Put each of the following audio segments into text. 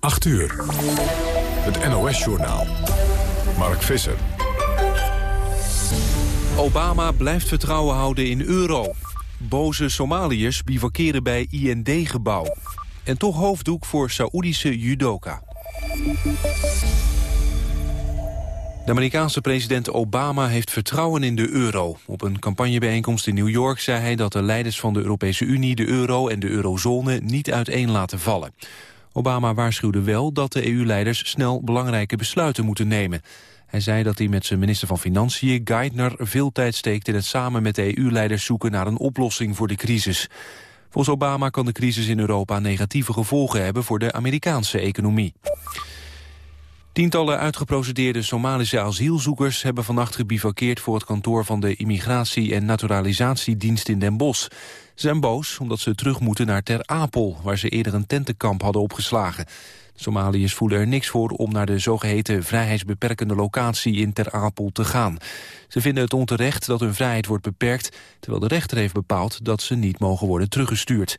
8 uur. Het NOS-journaal. Mark Visser. Obama blijft vertrouwen houden in euro. Boze Somaliërs bivakeren bij IND-gebouw. En toch hoofddoek voor Saoedische judoka. De Amerikaanse president Obama heeft vertrouwen in de euro. Op een campagnebijeenkomst in New York zei hij dat de leiders van de Europese Unie de euro en de eurozone niet uiteen laten vallen. Obama waarschuwde wel dat de EU-leiders snel belangrijke besluiten moeten nemen. Hij zei dat hij met zijn minister van Financiën, Geithner, veel tijd steekt in het samen met de EU-leiders zoeken naar een oplossing voor de crisis. Volgens Obama kan de crisis in Europa negatieve gevolgen hebben voor de Amerikaanse economie. Tientallen uitgeprocedeerde Somalische asielzoekers hebben vannacht gebivakkeerd voor het kantoor van de Immigratie- en Naturalisatiedienst in Den Bosch. Ze zijn boos omdat ze terug moeten naar Ter Apel, waar ze eerder een tentenkamp hadden opgeslagen. Somaliërs voelen er niks voor om naar de zogeheten vrijheidsbeperkende locatie in Ter Apel te gaan. Ze vinden het onterecht dat hun vrijheid wordt beperkt, terwijl de rechter heeft bepaald dat ze niet mogen worden teruggestuurd.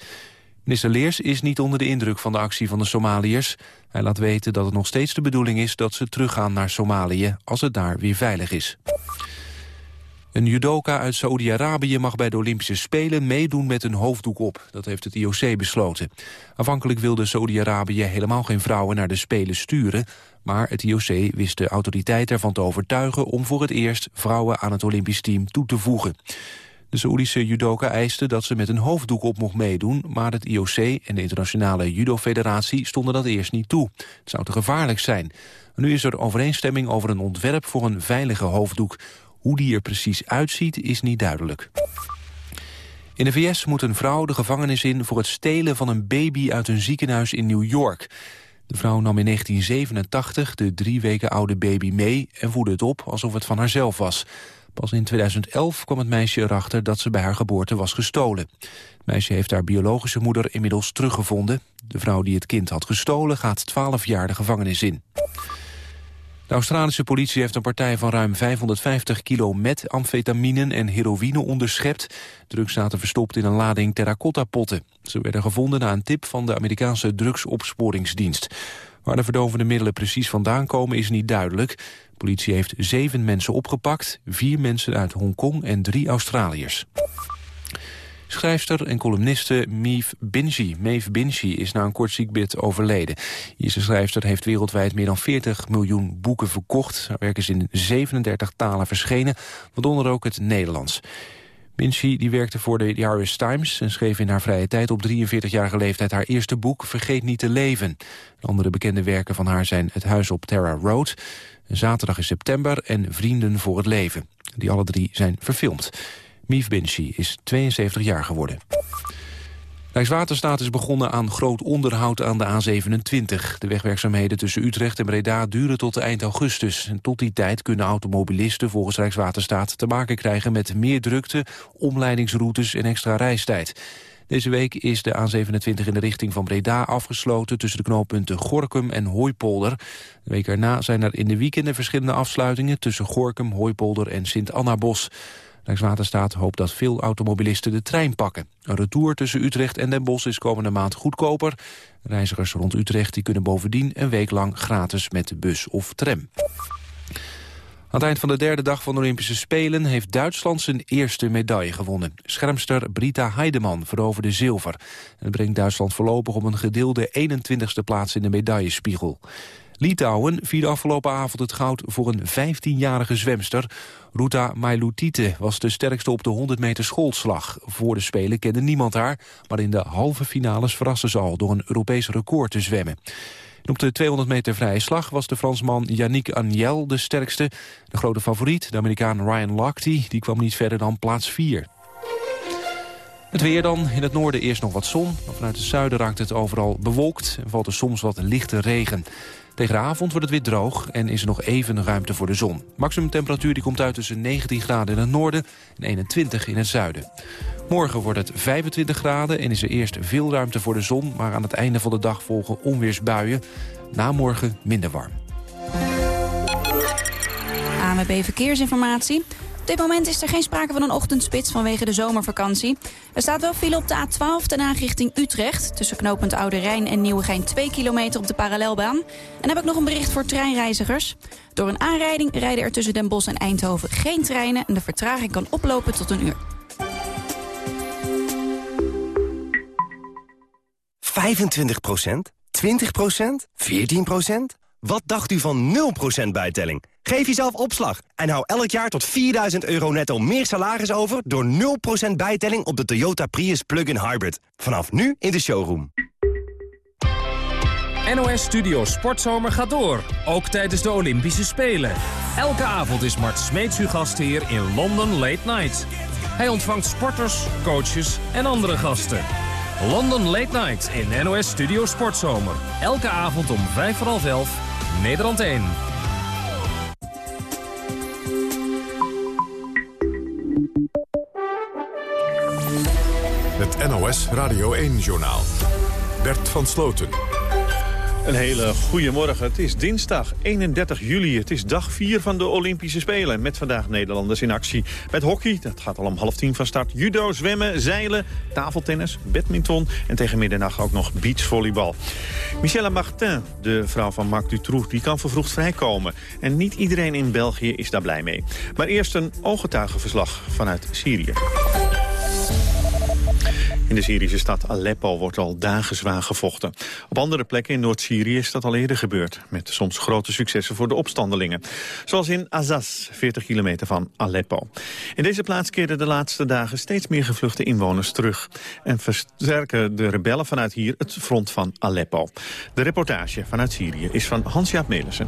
Minister Leers is niet onder de indruk van de actie van de Somaliërs. Hij laat weten dat het nog steeds de bedoeling is dat ze teruggaan naar Somalië als het daar weer veilig is. Een judoka uit Saoedi-Arabië mag bij de Olympische Spelen meedoen met een hoofddoek op. Dat heeft het IOC besloten. Afhankelijk wilde Saoedi-Arabië helemaal geen vrouwen naar de Spelen sturen. Maar het IOC wist de autoriteit ervan te overtuigen om voor het eerst vrouwen aan het Olympisch team toe te voegen. De Saoedische judoka eiste dat ze met een hoofddoek op mocht meedoen... maar het IOC en de Internationale Judo-federatie stonden dat eerst niet toe. Het zou te gevaarlijk zijn. nu is er overeenstemming over een ontwerp voor een veilige hoofddoek. Hoe die er precies uitziet is niet duidelijk. In de VS moet een vrouw de gevangenis in voor het stelen van een baby uit een ziekenhuis in New York. De vrouw nam in 1987 de drie weken oude baby mee en voedde het op alsof het van haarzelf was. Pas in 2011 kwam het meisje erachter dat ze bij haar geboorte was gestolen. Het meisje heeft haar biologische moeder inmiddels teruggevonden. De vrouw die het kind had gestolen gaat 12 jaar de gevangenis in. De Australische politie heeft een partij van ruim 550 kilo met amfetaminen en heroïne onderschept. Drugs zaten verstopt in een lading terracotta-potten. Ze werden gevonden na een tip van de Amerikaanse drugsopsporingsdienst. Waar de verdovende middelen precies vandaan komen is niet duidelijk. De politie heeft zeven mensen opgepakt, vier mensen uit Hongkong en drie Australiërs. Schrijfster en columniste Maeve Binchy, Maeve Binchy is na een kort ziekbed overleden. Deze schrijfster heeft wereldwijd meer dan 40 miljoen boeken verkocht. Haar werk is in 37 talen verschenen, waaronder ook het Nederlands. Binchy die werkte voor de Irish Times en schreef in haar vrije tijd op 43-jarige leeftijd haar eerste boek Vergeet niet te leven. Andere bekende werken van haar zijn Het Huis op Terra Road, Zaterdag in september en Vrienden voor het leven. Die alle drie zijn verfilmd. Mief Binchy is 72 jaar geworden. Rijkswaterstaat is begonnen aan groot onderhoud aan de A27. De wegwerkzaamheden tussen Utrecht en Breda duren tot eind augustus. En tot die tijd kunnen automobilisten volgens Rijkswaterstaat te maken krijgen met meer drukte, omleidingsroutes en extra reistijd. Deze week is de A27 in de richting van Breda afgesloten... tussen de knooppunten Gorkum en Hooipolder. De week erna zijn er in de weekenden verschillende afsluitingen... tussen Gorkum, Hooipolder en Sint-Annabos. Rijkswaterstaat hoopt dat veel automobilisten de trein pakken. Een retour tussen Utrecht en Den Bosch is komende maand goedkoper. Reizigers rond Utrecht die kunnen bovendien een week lang gratis met de bus of tram. Aan het eind van de derde dag van de Olympische Spelen heeft Duitsland zijn eerste medaille gewonnen. Schermster Brita Heideman veroverde zilver. Dat brengt Duitsland voorlopig op een gedeelde 21ste plaats in de medaillespiegel. Litouwen vierde afgelopen avond het goud voor een 15-jarige zwemster. Ruta Mailutite was de sterkste op de 100 meter schoolslag. Voor de Spelen kende niemand haar, maar in de halve finales verraste ze al door een Europees record te zwemmen. En op de 200 meter vrije slag was de Fransman Yannick Agnel de sterkste. De grote favoriet, de Amerikaan Ryan Lochte, die kwam niet verder dan plaats 4. Het weer dan. In het noorden eerst nog wat zon. vanuit het zuiden raakt het overal bewolkt en valt er soms wat lichte regen. Tegen avond wordt het weer droog en is er nog even ruimte voor de zon. Maximum temperatuur die komt uit tussen 19 graden in het noorden en 21 in het zuiden. Morgen wordt het 25 graden en is er eerst veel ruimte voor de zon... maar aan het einde van de dag volgen onweersbuien. Na morgen minder warm. AMB Verkeersinformatie. Dit moment is er geen sprake van een ochtendspits vanwege de zomervakantie. Er staat wel file op de A12 ten Haag richting Utrecht. Tussen knooppunt Oude Rijn en Nieuwegein 2 kilometer op de parallelbaan. En heb ik nog een bericht voor treinreizigers. Door een aanrijding rijden er tussen Den Bosch en Eindhoven geen treinen... en de vertraging kan oplopen tot een uur. 25% 20% 14 Wat dacht u van 0% bijtelling? Geef jezelf opslag en hou elk jaar tot 4000 euro netto meer salaris over... door 0% bijtelling op de Toyota Prius Plug-in Hybrid. Vanaf nu in de showroom. NOS Studio Sportzomer gaat door, ook tijdens de Olympische Spelen. Elke avond is Mart Smeets uw gastheer in London Late Night. Hij ontvangt sporters, coaches en andere gasten. London Late Night in NOS Studio Sportzomer. Elke avond om 5 voor half 11, Nederland 1. Het NOS Radio 1-journaal. Bert van Sloten. Een hele goede morgen. Het is dinsdag 31 juli. Het is dag 4 van de Olympische Spelen. Met vandaag Nederlanders in actie. Met hockey, dat gaat al om half tien van start. Judo, zwemmen, zeilen, tafeltennis, badminton... en tegen middernacht ook nog beachvolleybal. Michelle Martin, de vrouw van Marc Dutroux, die kan vervroegd vrijkomen. En niet iedereen in België is daar blij mee. Maar eerst een ooggetuigenverslag vanuit Syrië. In de Syrische stad Aleppo wordt al dagen zwaar gevochten. Op andere plekken in Noord-Syrië is dat al eerder gebeurd... met soms grote successen voor de opstandelingen. Zoals in Azaz, 40 kilometer van Aleppo. In deze plaats keren de laatste dagen steeds meer gevluchte inwoners terug... en versterken de rebellen vanuit hier het front van Aleppo. De reportage vanuit Syrië is van Hans-Jaap Melissen.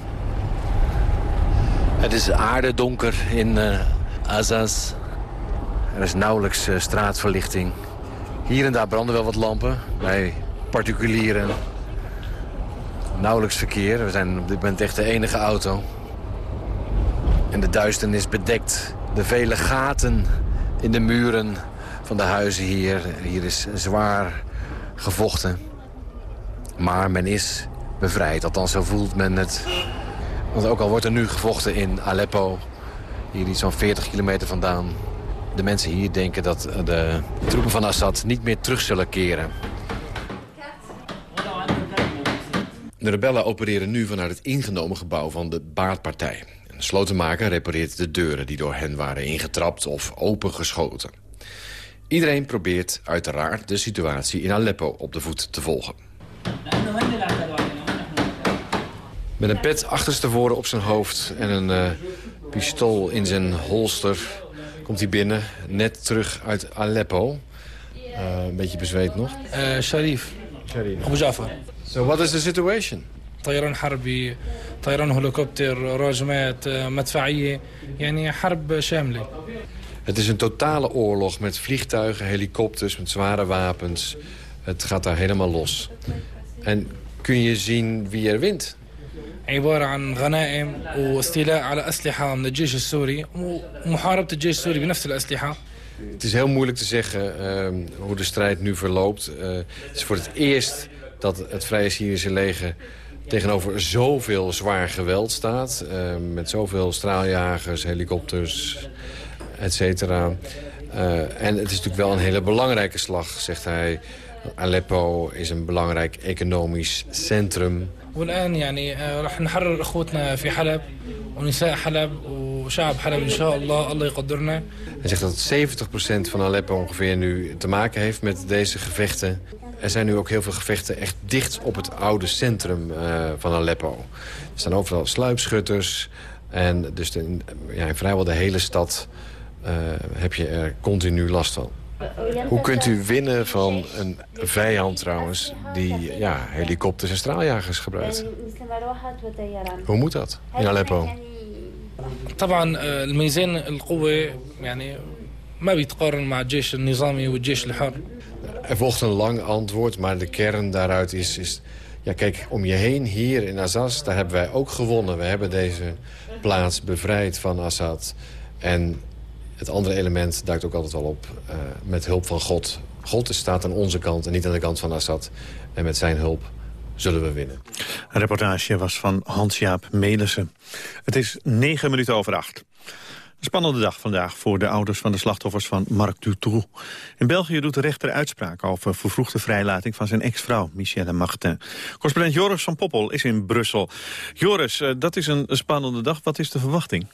Het is aardedonker in uh, Azaz. Er is nauwelijks uh, straatverlichting... Hier en daar branden wel wat lampen bij particulieren. Nauwelijks verkeer. We zijn op dit moment echt de enige auto. En de duisternis bedekt de vele gaten in de muren van de huizen hier. Hier is zwaar gevochten. Maar men is bevrijd. Althans, zo voelt men het. Want ook al wordt er nu gevochten in Aleppo... hier iets zo'n 40 kilometer vandaan... De mensen hier denken dat de troepen van Assad niet meer terug zullen keren. De rebellen opereren nu vanuit het ingenomen gebouw van de Baardpartij. De slotenmaker repareert de deuren die door hen waren ingetrapt of opengeschoten. Iedereen probeert uiteraard de situatie in Aleppo op de voet te volgen. Met een pet achterstevoren op zijn hoofd en een uh, pistool in zijn holster komt hij binnen, net terug uit Aleppo. Uh, een beetje bezweet nog. Uh, Sharif. Sharif. Abu Jafar. So what is the situation? طيران حربي طيران هليكوبتر راجمات مدفعية يعني حرب شاملة Het is een totale oorlog met vliegtuigen, helikopters, met zware wapens. Het gaat daar helemaal los. En kun je zien wie er wint? عبارة عن غنائم واستيلاء على أسلحة من الجيش السوري ومحاربة الجيش السوري بنفس الأسلحة Het is heel moeilijk te zeggen uh, hoe de strijd nu verloopt. Uh, het is voor het eerst dat het Vrije Syrische leger tegenover zoveel zwaar geweld staat. Uh, met zoveel straaljagers, helikopters, et cetera. en het is natuurlijk wel een hele belangrijke slag, zegt hij. Aleppo is een belangrijk economisch centrum. والآن يعني راح نحرر اخوتنا في حلب ونساء حلب وشعب حلب إن شاء الله الله يقدرنا. Hij zegt dat 70% van Aleppo ongeveer nu te maken heeft met deze gevechten. Er zijn nu ook heel veel gevechten echt dicht op het oude centrum uh, van Aleppo. Er staan overal sluipschutters. En dus de, ja, in vrijwel de hele stad uh, heb je er continu last van. Hoe kunt u winnen van een vijand trouwens die ja, helikopters en straaljagers gebruikt? Hoe moet dat in Aleppo? طبعا الميزان القوة يعني ما بيتقارن مع الجيش النظامي والجيش الحر. Er volgt een lang antwoord, maar de kern daaruit is, is... Ja, kijk, om je heen hier in Azaz, daar hebben wij ook gewonnen. We hebben deze plaats bevrijd van Assad. En het andere element duikt ook altijd wel op uh, met hulp van God. God staat aan onze kant en niet aan de kant van Assad. En met zijn hulp zullen we winnen. Een reportage was van Hans-Jaap Melissen. Het is negen minuten over acht. spannende dag vandaag voor de ouders van de slachtoffers van Marc Dutroux. In België doet de rechter uitspraak over vervroegde vrijlating van zijn ex-vrouw, Michelle Martin. Correspondent Joris van Poppel is in Brussel. Joris, eh, dat is een spannende dag. Wat is de verwachting?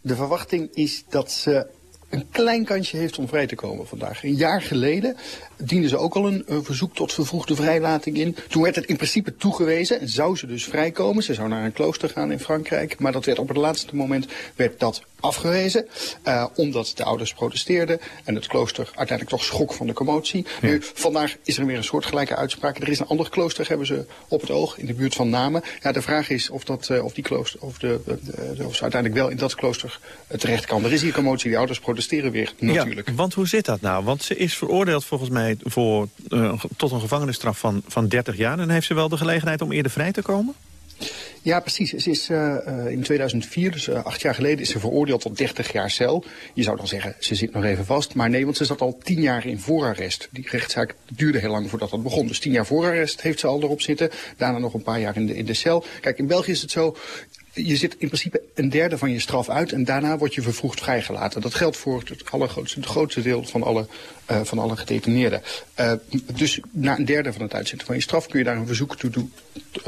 De verwachting is dat ze een klein kansje heeft om vrij te komen vandaag. Een jaar geleden diende ze ook al een verzoek tot vervroegde vrijlating in. Toen werd het in principe toegewezen en zou ze dus vrijkomen. Ze zou naar een klooster gaan in Frankrijk, maar dat werd op het laatste moment werd dat afgewezen. Uh, omdat de ouders protesteerden en het klooster uiteindelijk toch schok van de commotie. Nu, vandaag is er weer een soortgelijke uitspraak. Er is een ander klooster, hebben ze op het oog, in de buurt van Namen. Ja, de vraag is of, dat, uh, of, die klooster, of, de, de, of ze uiteindelijk wel in dat klooster terecht kan. Er is hier commotie, die ouders protesteren weer natuurlijk. Ja, want hoe zit dat nou? Want ze is veroordeeld volgens mij voor, uh, tot een gevangenisstraf van, van 30 jaar. En heeft ze wel de gelegenheid om eerder vrij te komen? Ja, precies. Ze is uh, in 2004, dus acht jaar geleden, is ze veroordeeld tot 30 jaar cel. Je zou dan zeggen, ze zit nog even vast. Maar nee, want ze zat al tien jaar in voorarrest. Die rechtszaak duurde heel lang voordat dat begon. Dus tien jaar voorarrest heeft ze al erop zitten. Daarna nog een paar jaar in de, in de cel. Kijk, in België is het zo, je zit in principe een derde van je straf uit en daarna word je vervroegd vrijgelaten. Dat geldt voor het allergrootste, het grootste deel van alle, uh, van alle gedetineerden. Uh, dus na een derde van het uitzitten van je straf kun je daar een verzoek toe doen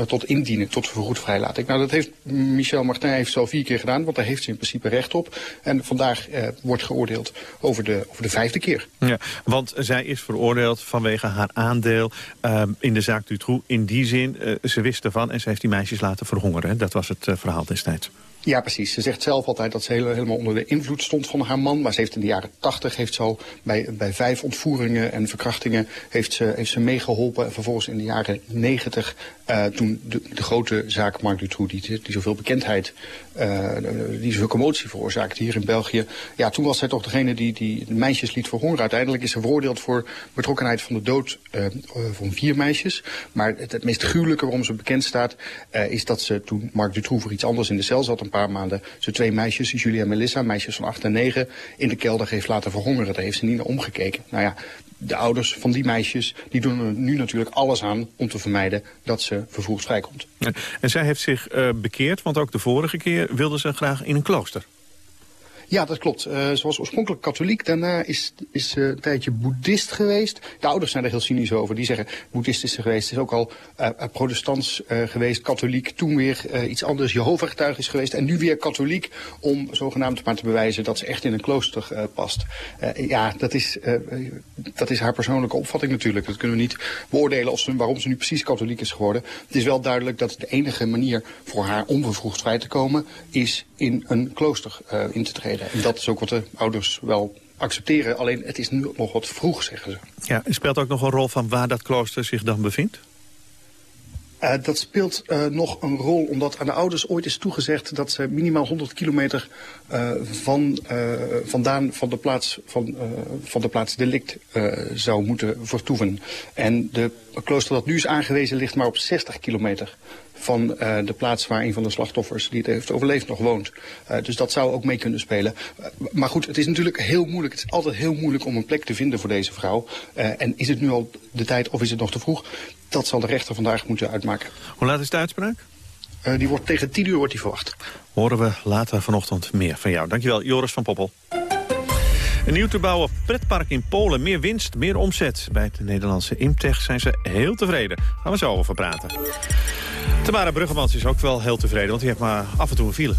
tot indienen, tot vervroegd vrijlating. Nou, dat heeft Michel Martin heeft zo vier keer gedaan, want daar heeft ze in principe recht op. En vandaag wordt geoordeeld over de, over de vijfde keer. Ja, want zij is veroordeeld vanwege haar aandeel in de zaak Dutroux. In die zin, ze wist ervan en ze heeft die meisjes laten verhongeren. Dat was het verhaal destijds. Ja, precies. Ze zegt zelf altijd dat ze helemaal onder de invloed stond van haar man. Maar ze heeft in de jaren tachtig heeft al bij, bij vijf ontvoeringen en verkrachtingen heeft ze, heeft ze meegeholpen. En vervolgens in de jaren negentig, uh, toen de, grote zaak Marc Dutroux, die, die zoveel bekendheid, uh, die zoveel commotie veroorzaakte hier in België. Ja, toen was zij toch degene die, die meisjes liet verhongeren. Uiteindelijk is ze veroordeeld voor betrokkenheid van de dood uh, van vier meisjes. Maar het, het, meest gruwelijke waarom ze bekend staat, is dat ze toen Marc Dutroux voor iets anders in de cel zat, paar maanden, ze twee meisjes, Julia en Melissa, meisjes van 8 en 9, in de kelder heeft laten verhongeren. Daar heeft ze niet naar omgekeken. Nou ja, de ouders van die meisjes die doen er nu natuurlijk alles aan om te vermijden dat ze vervroegd vrijkomt. En zij heeft zich uh, bekeerd, want ook de vorige keer wilde ze graag in een klooster. Ja, dat klopt. Uh, ze was oorspronkelijk katholiek. Daarna is, is uh, een tijdje boeddhist geweest. De ouders zijn er heel cynisch over. Die zeggen, boeddhist is ze geweest. Ze is ook al uh, protestants geweest, katholiek. Toen weer iets anders, Jehovah-getuige is geweest. En nu weer katholiek om zogenaamd maar te bewijzen dat ze echt in een klooster past. ja, dat is, dat is haar persoonlijke opvatting natuurlijk. Dat kunnen we niet beoordelen ze, waarom ze nu precies katholiek is geworden. Het is wel duidelijk dat de enige manier voor haar om vervroegd vrij te komen... is in een klooster in te treden. En dat is ook wat de ouders wel accepteren. Alleen het is nu nog wat vroeg, zeggen ze. Ja, speelt ook nog een rol van waar dat klooster zich dan bevindt? Uh, dat speelt uh, nog een rol, omdat aan de ouders ooit is toegezegd dat ze minimaal 100 kilometer uh, van, vandaan van de plaats, van, van de plaats delict zou moeten vertoeven. En de klooster dat nu is aangewezen ligt maar op 60 kilometer van uh, de plaats waar een van de slachtoffers die het heeft overleefd nog woont. Uh, dus dat zou ook mee kunnen spelen. Uh, maar goed, het is natuurlijk heel moeilijk. Het is altijd heel moeilijk om een plek te vinden voor deze vrouw. en is het nu al de tijd of is het nog te vroeg? Dat zal de rechter vandaag moeten uitmaken. Hoe laat is de uitspraak? die wordt tegen 10 uur wordt die verwacht. Horen we later vanochtend meer van jou. Dankjewel, Joris van Poppel. Een nieuw te bouwen pretpark in Polen. Meer winst, meer omzet. Bij het Nederlandse Imtech zijn ze heel tevreden. Gaan we zo over praten. Tamara Bruggemans is ook wel heel tevreden, want die heeft maar af en toe een file.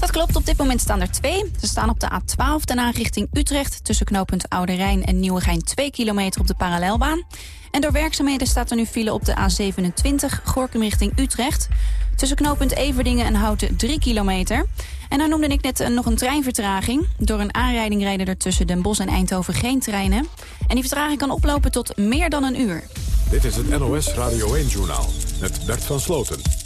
Dat klopt, op dit moment staan er twee. Ze staan op de A12 daarna richting Utrecht... tussen knooppunt Oude Rijn en Nieuwegein 2 kilometer op de parallelbaan. En door werkzaamheden staat er nu file op de A27, Gorkum richting Utrecht. Tussen knooppunt Everdingen en Houten 3 kilometer. En dan noemde ik net uh, nog een treinvertraging. Door een aanrijding rijden er tussen Den Bosch en Eindhoven geen treinen. En die vertraging kan oplopen tot meer dan een uur. Dit is het NOS Radio 1-journaal met Bert van Sloten.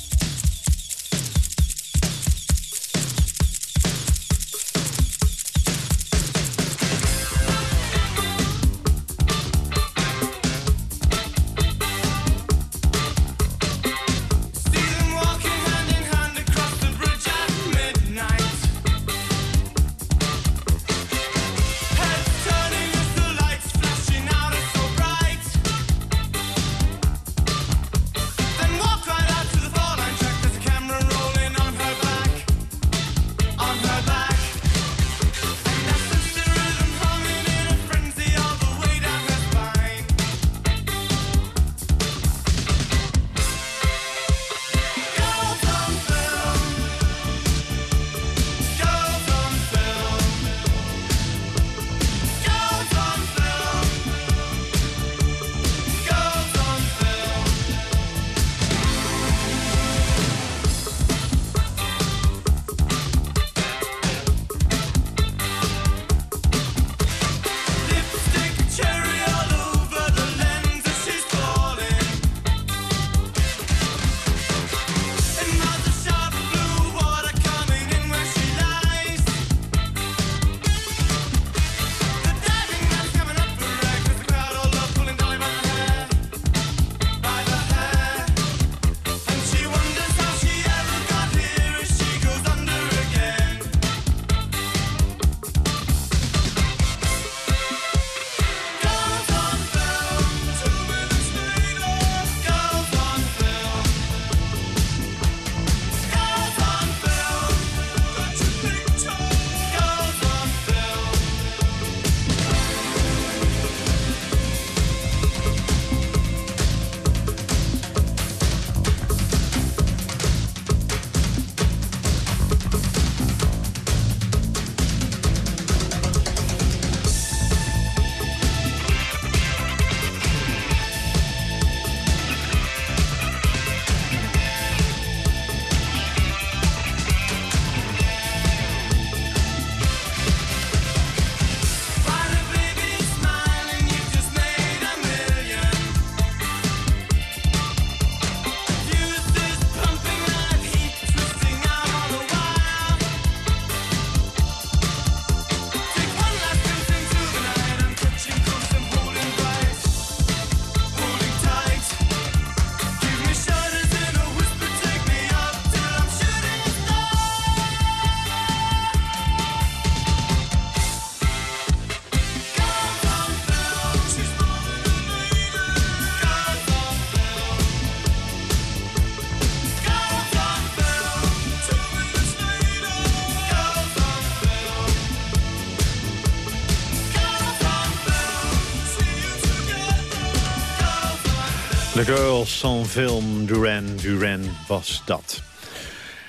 Girls van film Duran Duran was dat.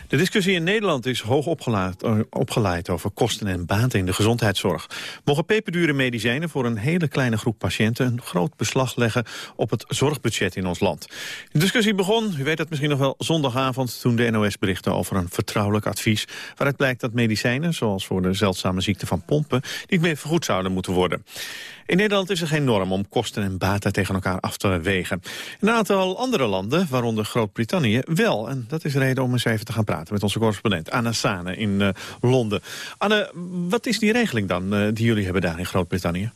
De discussie in Nederland is hoog opgeleid, eh, opgeleid over kosten en baten in de gezondheidszorg. Mogen peperdure medicijnen voor een hele kleine groep patiënten een groot beslag leggen op het zorgbudget in ons land? De discussie begon, u weet het misschien nog wel, zondagavond toen de NOS berichtte over een vertrouwelijk advies waaruit blijkt dat medicijnen, zoals voor de zeldzame ziekte van pompen, niet meer vergoed zouden moeten worden. In Nederland is er geen norm om kosten en baten tegen elkaar af te wegen. Een aantal andere landen, waaronder Groot-Brittannië, wel. En dat is reden om eens even te gaan praten met onze correspondent Anna Sane in uh, Londen. Anne, wat is die regeling dan uh, die jullie hebben daar in Groot-Brittannië?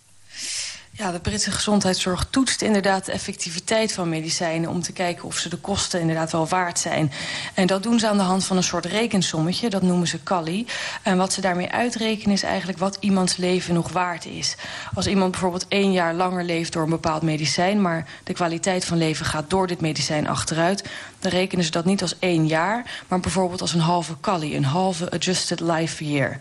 Ja, de Britse gezondheidszorg toetst inderdaad de effectiviteit van medicijnen... om te kijken of ze de kosten inderdaad wel waard zijn. En dat doen ze aan de hand van een soort rekensommetje, dat noemen ze CALI. En wat ze daarmee uitrekenen is eigenlijk wat iemands leven nog waard is. Als iemand bijvoorbeeld één jaar langer leeft door een bepaald medicijn... maar de kwaliteit van leven gaat door dit medicijn achteruit... dan rekenen ze dat niet als één jaar, maar bijvoorbeeld als een halve CALI. Een halve Adjusted Life Year.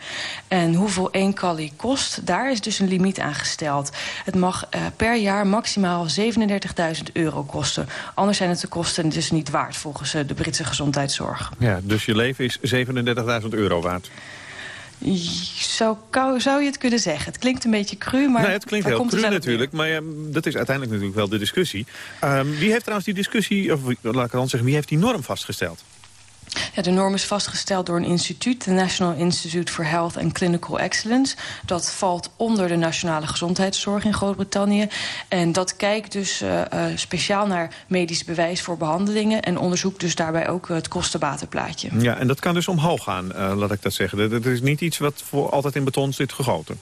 En hoeveel één CALI kost, daar is dus een limiet aan gesteld. Het mag uh, per jaar maximaal 37.000 euro kosten. Anders zijn het de kosten dus niet waard volgens uh, de Britse gezondheidszorg. Ja, dus je leven is 37.000 euro waard? Zo zou je het kunnen zeggen. Het klinkt een beetje cru, maar... Nee, het klinkt heel cru natuurlijk, maar ja, dat is uiteindelijk natuurlijk wel de discussie. Um, wie heeft trouwens die discussie, of laat ik dan zeggen, wie heeft die norm vastgesteld? Ja, de norm is vastgesteld door een instituut, de National Institute for Health and Clinical Excellence. Dat valt onder de nationale gezondheidszorg in Groot-Brittannië. En dat kijkt dus uh, uh, speciaal naar medisch bewijs voor behandelingen... en onderzoekt dus daarbij ook het kostenbatenplaatje. Ja, en dat kan dus omhoog gaan, laat ik dat zeggen. Dat is niet iets wat voor altijd in beton zit gegoten.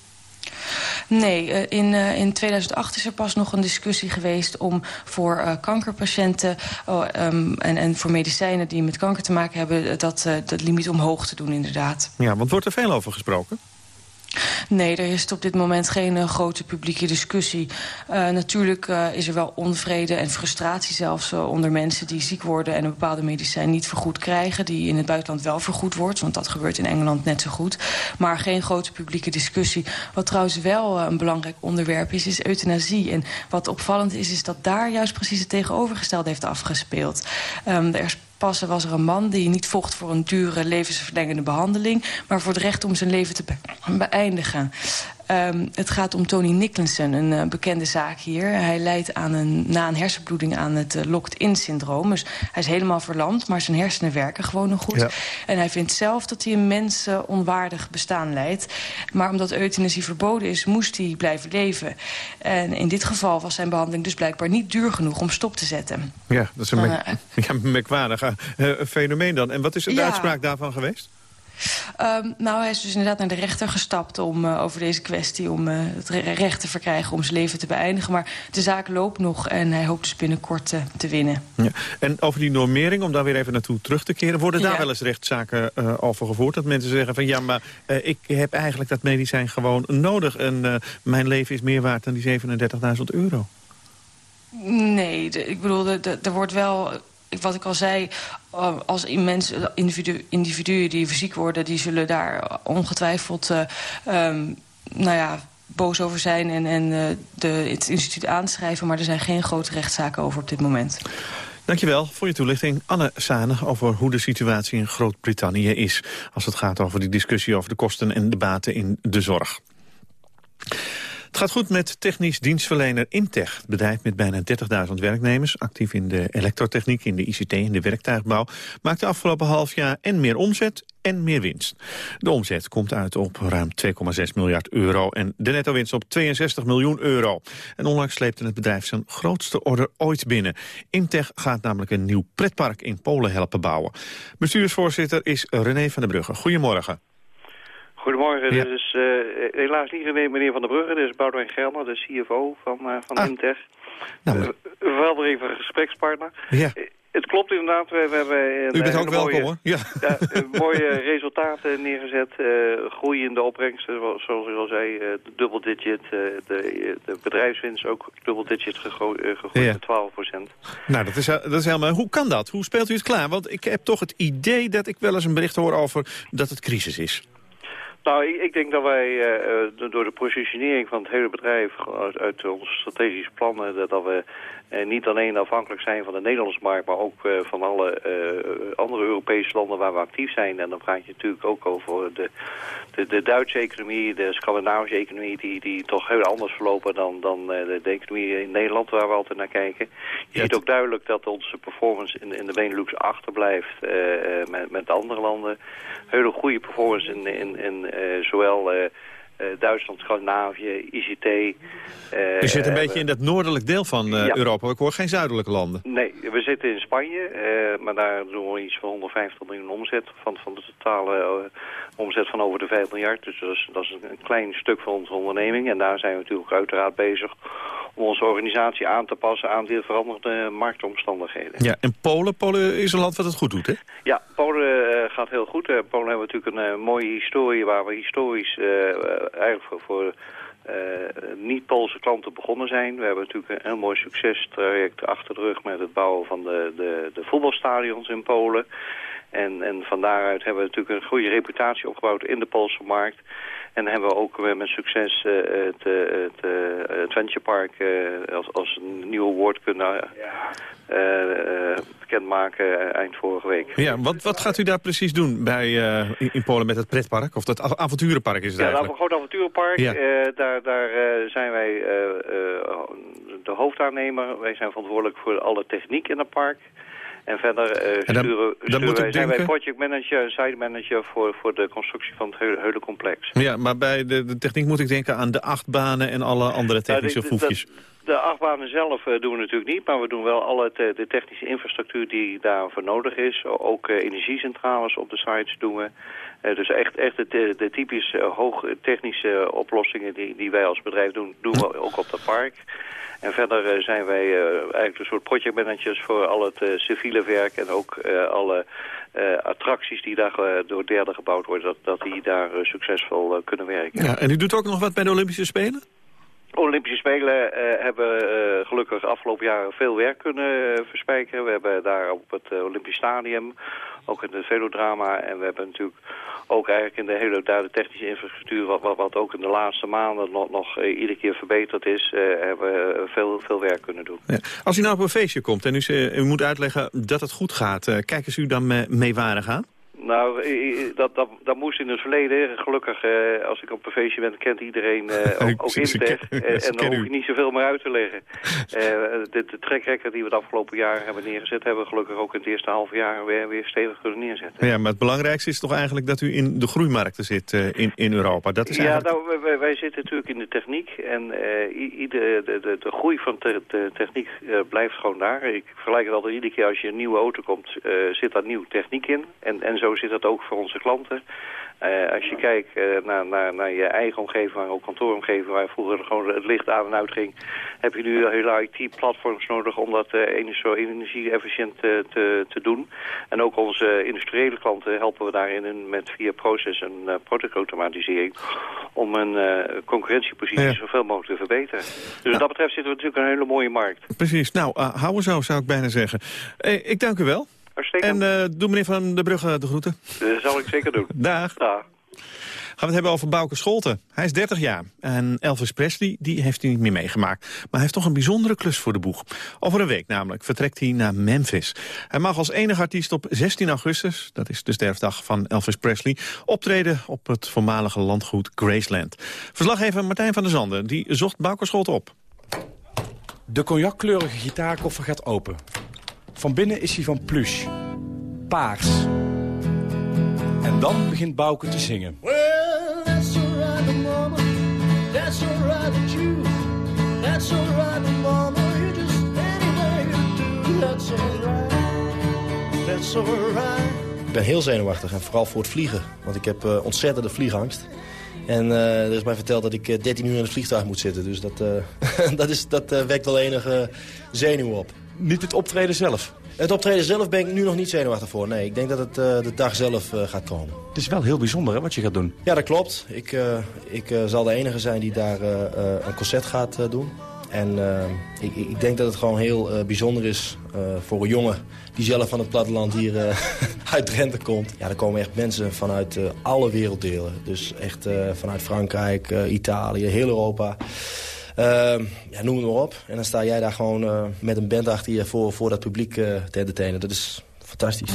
Nee, in, uh, in 2008 is er pas nog een discussie geweest om voor uh, kankerpatiënten oh, um, en, en voor medicijnen die met kanker te maken hebben, dat, uh, dat limiet omhoog te doen inderdaad. Ja, want wordt er veel over gesproken? Nee, er is op dit moment geen uh, grote publieke discussie. Uh, natuurlijk uh, is er wel onvrede en frustratie zelfs onder mensen die ziek worden... en een bepaalde medicijn niet vergoed krijgen... die in het buitenland wel vergoed wordt, want dat gebeurt in Engeland net zo goed. Maar geen grote publieke discussie. Wat trouwens wel een belangrijk onderwerp is, is euthanasie. En wat opvallend is, is dat daar juist precies het tegenovergestelde heeft afgespeeld. Um, er is Pas was er een man die niet vocht voor een dure levensverlengende behandeling... maar voor het recht om zijn leven te be beëindigen. Um, het gaat om Tony Nicholson, een uh, bekende zaak hier. Hij leidt aan een, na een hersenbloeding aan het uh, locked-in-syndroom. Dus hij is helemaal verlamd, maar zijn hersenen werken gewoon nog goed. Ja. En hij vindt zelf dat hij een mensenonwaardig bestaan leidt. Maar omdat euthanasie verboden is, moest hij blijven leven. En in dit geval was zijn behandeling dus blijkbaar niet duur genoeg om stop te zetten. Ja, dat is een ja, merkwaardig fenomeen dan. En wat is de ja. uitspraak daarvan geweest? Um, nou, hij is dus inderdaad naar de rechter gestapt om, uh, over deze kwestie... om uh, het recht te verkrijgen om zijn leven te beëindigen. Maar de zaak loopt nog en hij hoopt dus binnenkort uh, te winnen. Ja. En over die normering, om daar weer even naartoe terug te keren... worden daar ja. wel eens rechtszaken over gevoerd? Dat mensen zeggen van ja, maar ik heb eigenlijk dat medicijn gewoon nodig... en mijn leven is meer waard dan die 37.000 euro. Nee, de, ik bedoel, er wordt wel wat ik al zei, als mensen, individu, individuen die ziek worden... die zullen daar ongetwijfeld uh, um, nou ja, boos over zijn... en, en uh, de, het instituut aanschrijven. Maar er zijn geen grote rechtszaken over op dit moment. Dankjewel voor je toelichting. Anne Sane over hoe de situatie in Groot-Brittannië is... als het gaat over die discussie over de kosten en de baten in de zorg. Het gaat goed met technisch dienstverlener Intech. Het bedrijf met bijna 30.000 werknemers, actief in de elektrotechniek, in de ICT en de werktuigbouw, maakt de afgelopen half jaar en meer omzet en meer winst. De omzet komt uit op ruim 2,6 miljard euro en de netto-winst op 62 miljoen euro. En onlangs sleepte het bedrijf zijn grootste order ooit binnen. Intech gaat namelijk een nieuw pretpark in Polen helpen bouwen. Bestuursvoorzitter is René van der Brugge. Goedemorgen. Goedemorgen, ja. dit is uh, helaas niet meneer Van der Brugge, dit is Boudewijn Gelmer, de CFO van, uh, van ah. Intech. Nou, uh, wel even een gesprekspartner. Ja. Het klopt inderdaad, we, we hebben een, U bent ook een welkom mooie, hoor. Ja. ja mooie resultaten neergezet, groeiende opbrengsten, zoals u al zei, dubbel digit, de, de bedrijfswinst ook dubbel digit gegro gegroeid ja. met 12% Nou, dat is, dat is helemaal... Hoe kan dat? Hoe speelt u het klaar? Want ik heb toch het idee dat ik wel eens een bericht hoor over dat het crisis is. Nou, ik, denk dat wij uh, door de positionering van het hele bedrijf... uit, uit onze strategische plannen... dat, dat we uh, niet alleen afhankelijk zijn van de Nederlandse markt, maar ook uh, van alle uh, andere Europese landen waar we actief zijn. En dan praat je natuurlijk ook over de, de, de Duitse economie, de Scandinavische economie, die, die toch heel anders verlopen dan, dan de, de, economie in Nederland waar we altijd naar kijken. Je ja, ziet ook duidelijk dat onze performance in, in de Benelux achterblijft met, met andere landen. Hele goede performance in, in, in zowel... Uh, Duitsland, Scandinavië, ICT. Uh, je zit een beetje in dat noordelijk deel van ja. Europa. Ik hoor geen zuidelijke landen. Nee, we zitten in Spanje. maar daar doen we iets van 150 miljoen omzet. Van, van de totale omzet van over de 5 miljard. Dus dat is, dat is een klein stuk van onze onderneming. En daar zijn we natuurlijk uiteraard bezig om onze organisatie aan te passen aan die veranderde marktomstandigheden. Ja, en Polen? Polen is een land wat het goed doet, hè? Ja, Polen gaat heel goed. Polen hebben natuurlijk een mooie historie waar we historisch eigenlijk voor, voor niet-Poolse klanten begonnen zijn. We hebben natuurlijk een heel mooi succestraject achter de rug met het bouwen van de, de, de voetbalstadions in Polen. En, en van daaruit hebben we natuurlijk een goede reputatie opgebouwd in de Poolse markt. En hebben we ook met succes uh, het, het uh, Adventure Park als, als een nieuw woord kunnen bekendmaken eind vorige week. Ja, wat, wat gaat u daar precies doen bij, in, in, Polen met het pretpark? Of dat avonturenpark is het ja, eigenlijk? Ja, een groot avonturenpark. Ja. daar daar zijn wij de hoofdaannemer. Wij zijn verantwoordelijk voor alle techniek in het park. En verder uh, dan, sturen, dan wij, zijn wij project manager en site manager voor, voor de constructie van het hele, hele complex. Ja, maar bij de, de, techniek moet ik denken aan de achtbanen en alle andere technische nou, de, De, achtbanen zelf uh, doen we natuurlijk niet, maar we doen wel alle te, de technische infrastructuur die daarvoor nodig is. Ook uh, energiecentrales op de sites doen we. Uh, dus echt, echt de, de typische hoogtechnische oplossingen die, die wij als bedrijf doen, doen we ook op dat park. En verder zijn wij eigenlijk een soort projectmanagers voor al het civiele werk en ook alle attracties die daar door derden gebouwd worden, dat, dat die daar succesvol kunnen werken. Ja, en u doet ook nog wat bij de Olympische Spelen? Olympische Spelen uh, hebben uh, gelukkig afgelopen jaren veel werk kunnen uh. We hebben daar op het Olympisch Stadium, ook in het velodrama... en we hebben natuurlijk ook eigenlijk in de hele de technische infrastructuur... Wat, wat, ook in de laatste maanden nog, nog iedere keer verbeterd is... hebben we veel, veel werk kunnen doen. Als u nou op een feestje komt en u, u moet uitleggen dat het goed gaat... kijken ze u dan meewarig aan? Nou, dat, dat, dat moest in het verleden. Gelukkig, eh, als ik op een feestje ben, kent iedereen uh, ook, ook Integ. Uh, en dan hoef je niet zoveel meer uit te leggen. De, de trackrecord die we het afgelopen jaar hebben neergezet... hebben we gelukkig ook in het eerste half jaar weer, weer stevig kunnen neerzetten. Ja, maar het belangrijkste is toch eigenlijk dat u in de groeimarkten zit in, in Europa. Dat is ja, nou, wij, wij, zitten natuurlijk in de techniek. En ieder, de, de, de groei van de, de techniek blijft gewoon daar. Ik vergelijk het altijd iedere keer als je een nieuwe auto komt... zit daar nieuwe techniek in. En, en zo zit dat ook voor onze klanten. Uh, als je kijkt uh, naar, naar, naar je eigen omgeving, maar ook kantooromgeving, waar vroeger gewoon het licht aan en uit ging, heb je nu hele IT-platforms nodig om dat uh, zo energie-efficiënt te, te doen. En ook onze industriële klanten helpen we daarin met via proces- en productautomatisering om een concurrentiepositie ja. zoveel mogelijk te verbeteren. Dus wat dat betreft zitten we natuurlijk in een hele mooie markt. Precies. Nou, hou er zo, zou ik bijna zeggen. ik dank u wel. En uh, doe meneer Van der Brugge de groeten. Dat zal ik zeker doen. Dag. Dag. Gaan we het hebben over Bouke Scholten. Hij is 30 jaar en Elvis Presley die heeft hij niet meer meegemaakt. Maar hij heeft toch een bijzondere klus voor de boeg. Over een week namelijk vertrekt hij naar Memphis. Hij mag als enige artiest op 16 augustus, dat is de sterfdag van Elvis Presley... optreden op het voormalige landgoed Graceland. Verslaggever Martijn van der Zanden die zocht Bouke Scholten op. De cognackleurige gitaarkoffer gaat open. Van binnen is hij van plush. Paars. En dan begint Bouke te zingen. Well, that's alright, mama. That's alright with you. That's alright, mama. You just anyway you do. That's alright. That's alright. Ik ben heel zenuwachtig en vooral voor het vliegen. Want ik heb uh, ontzettende vliegangst. En uh, er is mij verteld dat ik 13 uur in het vliegtuig moet zitten. Dus dat, uh, dat, is, dat wekt wel enige zenuw op niet het optreden zelf? Het optreden zelf ben ik nu nog niet zenuwachtig voor. Nee, ik denk dat het uh, de dag zelf uh, gaat komen. Het is wel heel bijzonder hè, wat je gaat doen. Ja, dat klopt. Ik, uh, ik zal de enige zijn die daar een concert gaat doen. En ik, ik, denk dat het gewoon heel bijzonder is voor een jongen die zelf van het platteland hier uit Drenthe komt. Ja, er komen echt mensen vanuit alle werelddelen. Dus echt vanuit Frankrijk, Italië, heel Europa. Ehm, ja, noem het maar op. En dan sta jij daar gewoon uh, met een band achter je voor, voor dat publiek uh, te entertainen. Dat is fantastisch.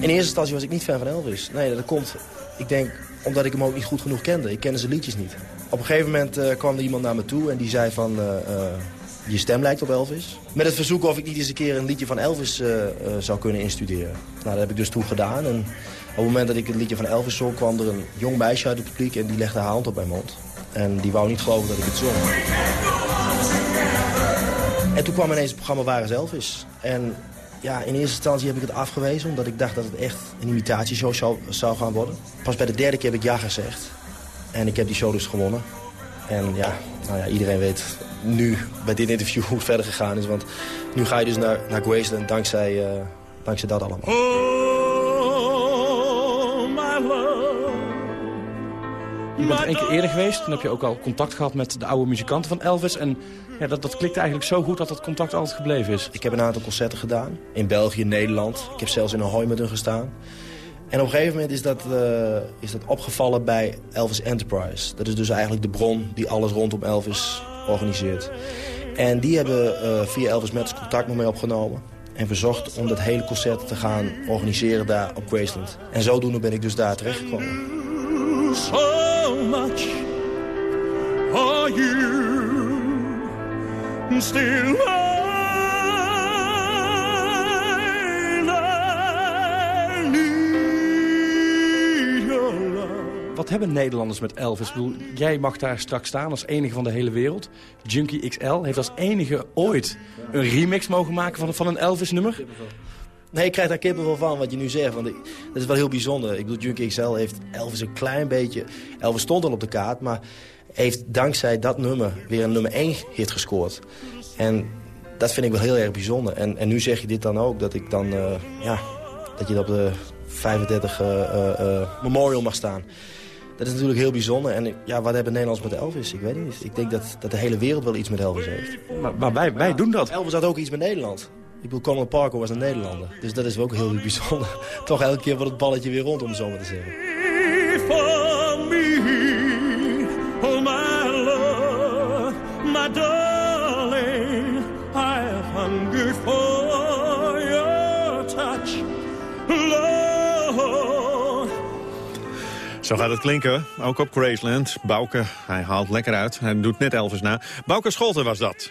In eerste instantie was ik niet fan van Elvis. Nee, dat komt, ik denk, omdat ik hem ook niet goed genoeg kende. Ik kende zijn liedjes niet. Op een gegeven moment uh, kwam er iemand naar me toe en die zei van... je stem lijkt op Elvis. Met het verzoek of ik niet eens een keer een liedje van Elvis zou kunnen instuderen. Nou, dat heb ik dus toen gedaan. En op het moment dat ik het liedje van Elvis zong... kwam er een jong meisje uit het publiek en die legde haar hand op mijn mond. En die wou niet geloven dat ik het zong. En toen kwam ineens het programma Waar is Elvis? En ja, in eerste instantie heb ik het afgewezen... omdat ik dacht dat het echt een imitatieshow zou, zou gaan worden. Pas bij de derde keer heb ik ja gezegd. En ik heb die show dus gewonnen. En ja, nou ja, iedereen weet nu bij dit interview hoe het verder gegaan is. Want nu ga je dus naar, naar Graceland dankzij, uh, dankzij dat allemaal. Één keer eerder geweest. Toen heb je ook al contact gehad met de oude muzikanten van Elvis. En ja, dat, dat klikte eigenlijk zo goed dat dat contact altijd gebleven is. Ik heb een aantal concerten gedaan. In België, Nederland. Ik heb zelfs in een hooi met hun gestaan. En op een gegeven moment is dat, uh, is dat opgevallen bij Elvis Enterprise. Dat is dus eigenlijk de bron die alles rondom Elvis organiseert. En die hebben uh, via Elvis Matters contact met mij opgenomen. En verzocht om dat hele concert te gaan organiseren daar op Graceland. En zodoende ben ik dus daar terechtgekomen. So much are you still Wat hebben Nederlanders met Elvis? Ik bedoel, jij mag daar straks staan als enige van de hele wereld. Junkie XL heeft als enige ooit een remix mogen maken van, van een Elvis-nummer. Nee, ik krijg daar kippenvel van, wat je nu zegt. Want dat is wel heel bijzonder. Ik bedoel, Junkie XL heeft Elvis een klein beetje... Elvis stond al op de kaart, maar heeft dankzij dat nummer weer een nummer 1 hit gescoord. En dat vind ik wel heel erg bijzonder. En, en nu zeg je dit dan ook, dat ik dan, uh, ja, dat je op de 35 uh, uh, Memorial mag staan. Dat is natuurlijk heel bijzonder. En ja, wat hebben Nederlands met Elvis? Ik weet niet. Ik denk dat, dat de hele wereld wel iets met Elvis heeft. Maar, maar wij, wij doen dat. Elvis had ook iets met Nederland. Ik bedoel, Conor Parker was een Nederlander. Dus dat is ook heel bijzonder. Toch elke keer wordt het balletje weer rond, om het zo maar te zeggen. For me, oh my love, my darling, I have hungered for your touch, love. Zo gaat het klinken, ook op Graceland. Bouke, hij haalt lekker uit. Hij doet net Elvis na. Bouke Scholten was dat.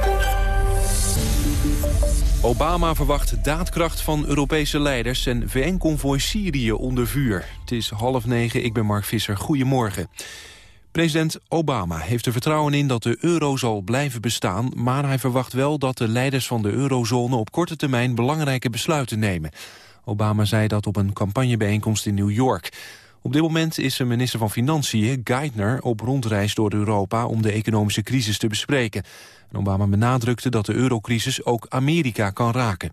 Obama verwacht daadkracht van Europese leiders en VN-convoy Syrië onder vuur. Het is half negen, ik ben Mark Visser. Goedemorgen. President Obama heeft er vertrouwen in dat de euro zal blijven bestaan... maar hij verwacht wel dat de leiders van de eurozone op korte termijn belangrijke besluiten nemen. Obama zei dat op een campagnebijeenkomst in New York. Op dit moment is de minister van Financiën, Geithner, op rondreis door Europa om de economische crisis te bespreken. Obama benadrukte dat de eurocrisis ook Amerika kan raken.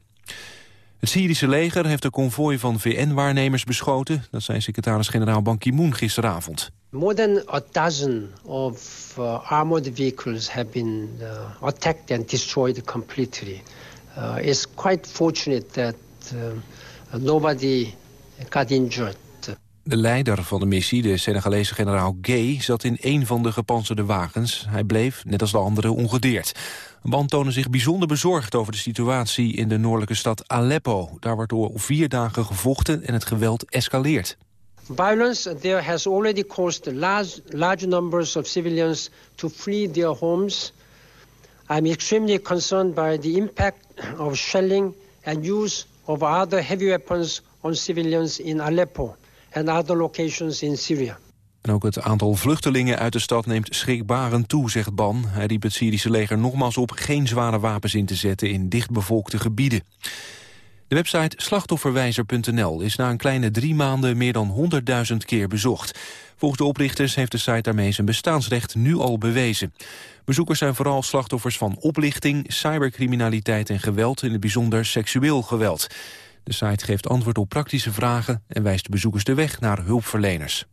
Het Syrische leger heeft een konvooi van VN-waarnemers beschoten. Dat zei secretaris-generaal Ban Ki-moon gisteravond. More than a dozen of uh, armored vehicles have been uh, attacked and destroyed completely. Uh, it's quite fortunate that uh, nobody got injured. De leider van de missie, de Senegalese generaal Gay, zat in een van de gepantserde wagens. Hij bleef, net als de anderen, ongedeerd. Band tonen zich bijzonder bezorgd over de situatie in de noordelijke stad Aleppo. Daar wordt door vier dagen gevochten en het geweld escaleert. Violence there has already caused large, large numbers of civilians to flee their homes. I'm extremely concerned by the impact of shelling and use of other heavy weapons on civilians in Aleppo and other locations in Syria. En ook het aantal vluchtelingen uit de stad neemt schrikbarend toe, zegt Ban. Hij riep het Syrische leger nogmaals op geen zware wapens in te zetten in dichtbevolkte gebieden. De website slachtofferwijzer.nl is na een kleine drie maanden meer dan 100.000 keer bezocht. Volgens de oprichters heeft de site daarmee zijn bestaansrecht nu al bewezen. Bezoekers zijn vooral slachtoffers van oplichting, cybercriminaliteit en geweld, in het bijzonder seksueel geweld. De site geeft antwoord op praktische vragen en wijst bezoekers de weg naar hulpverleners.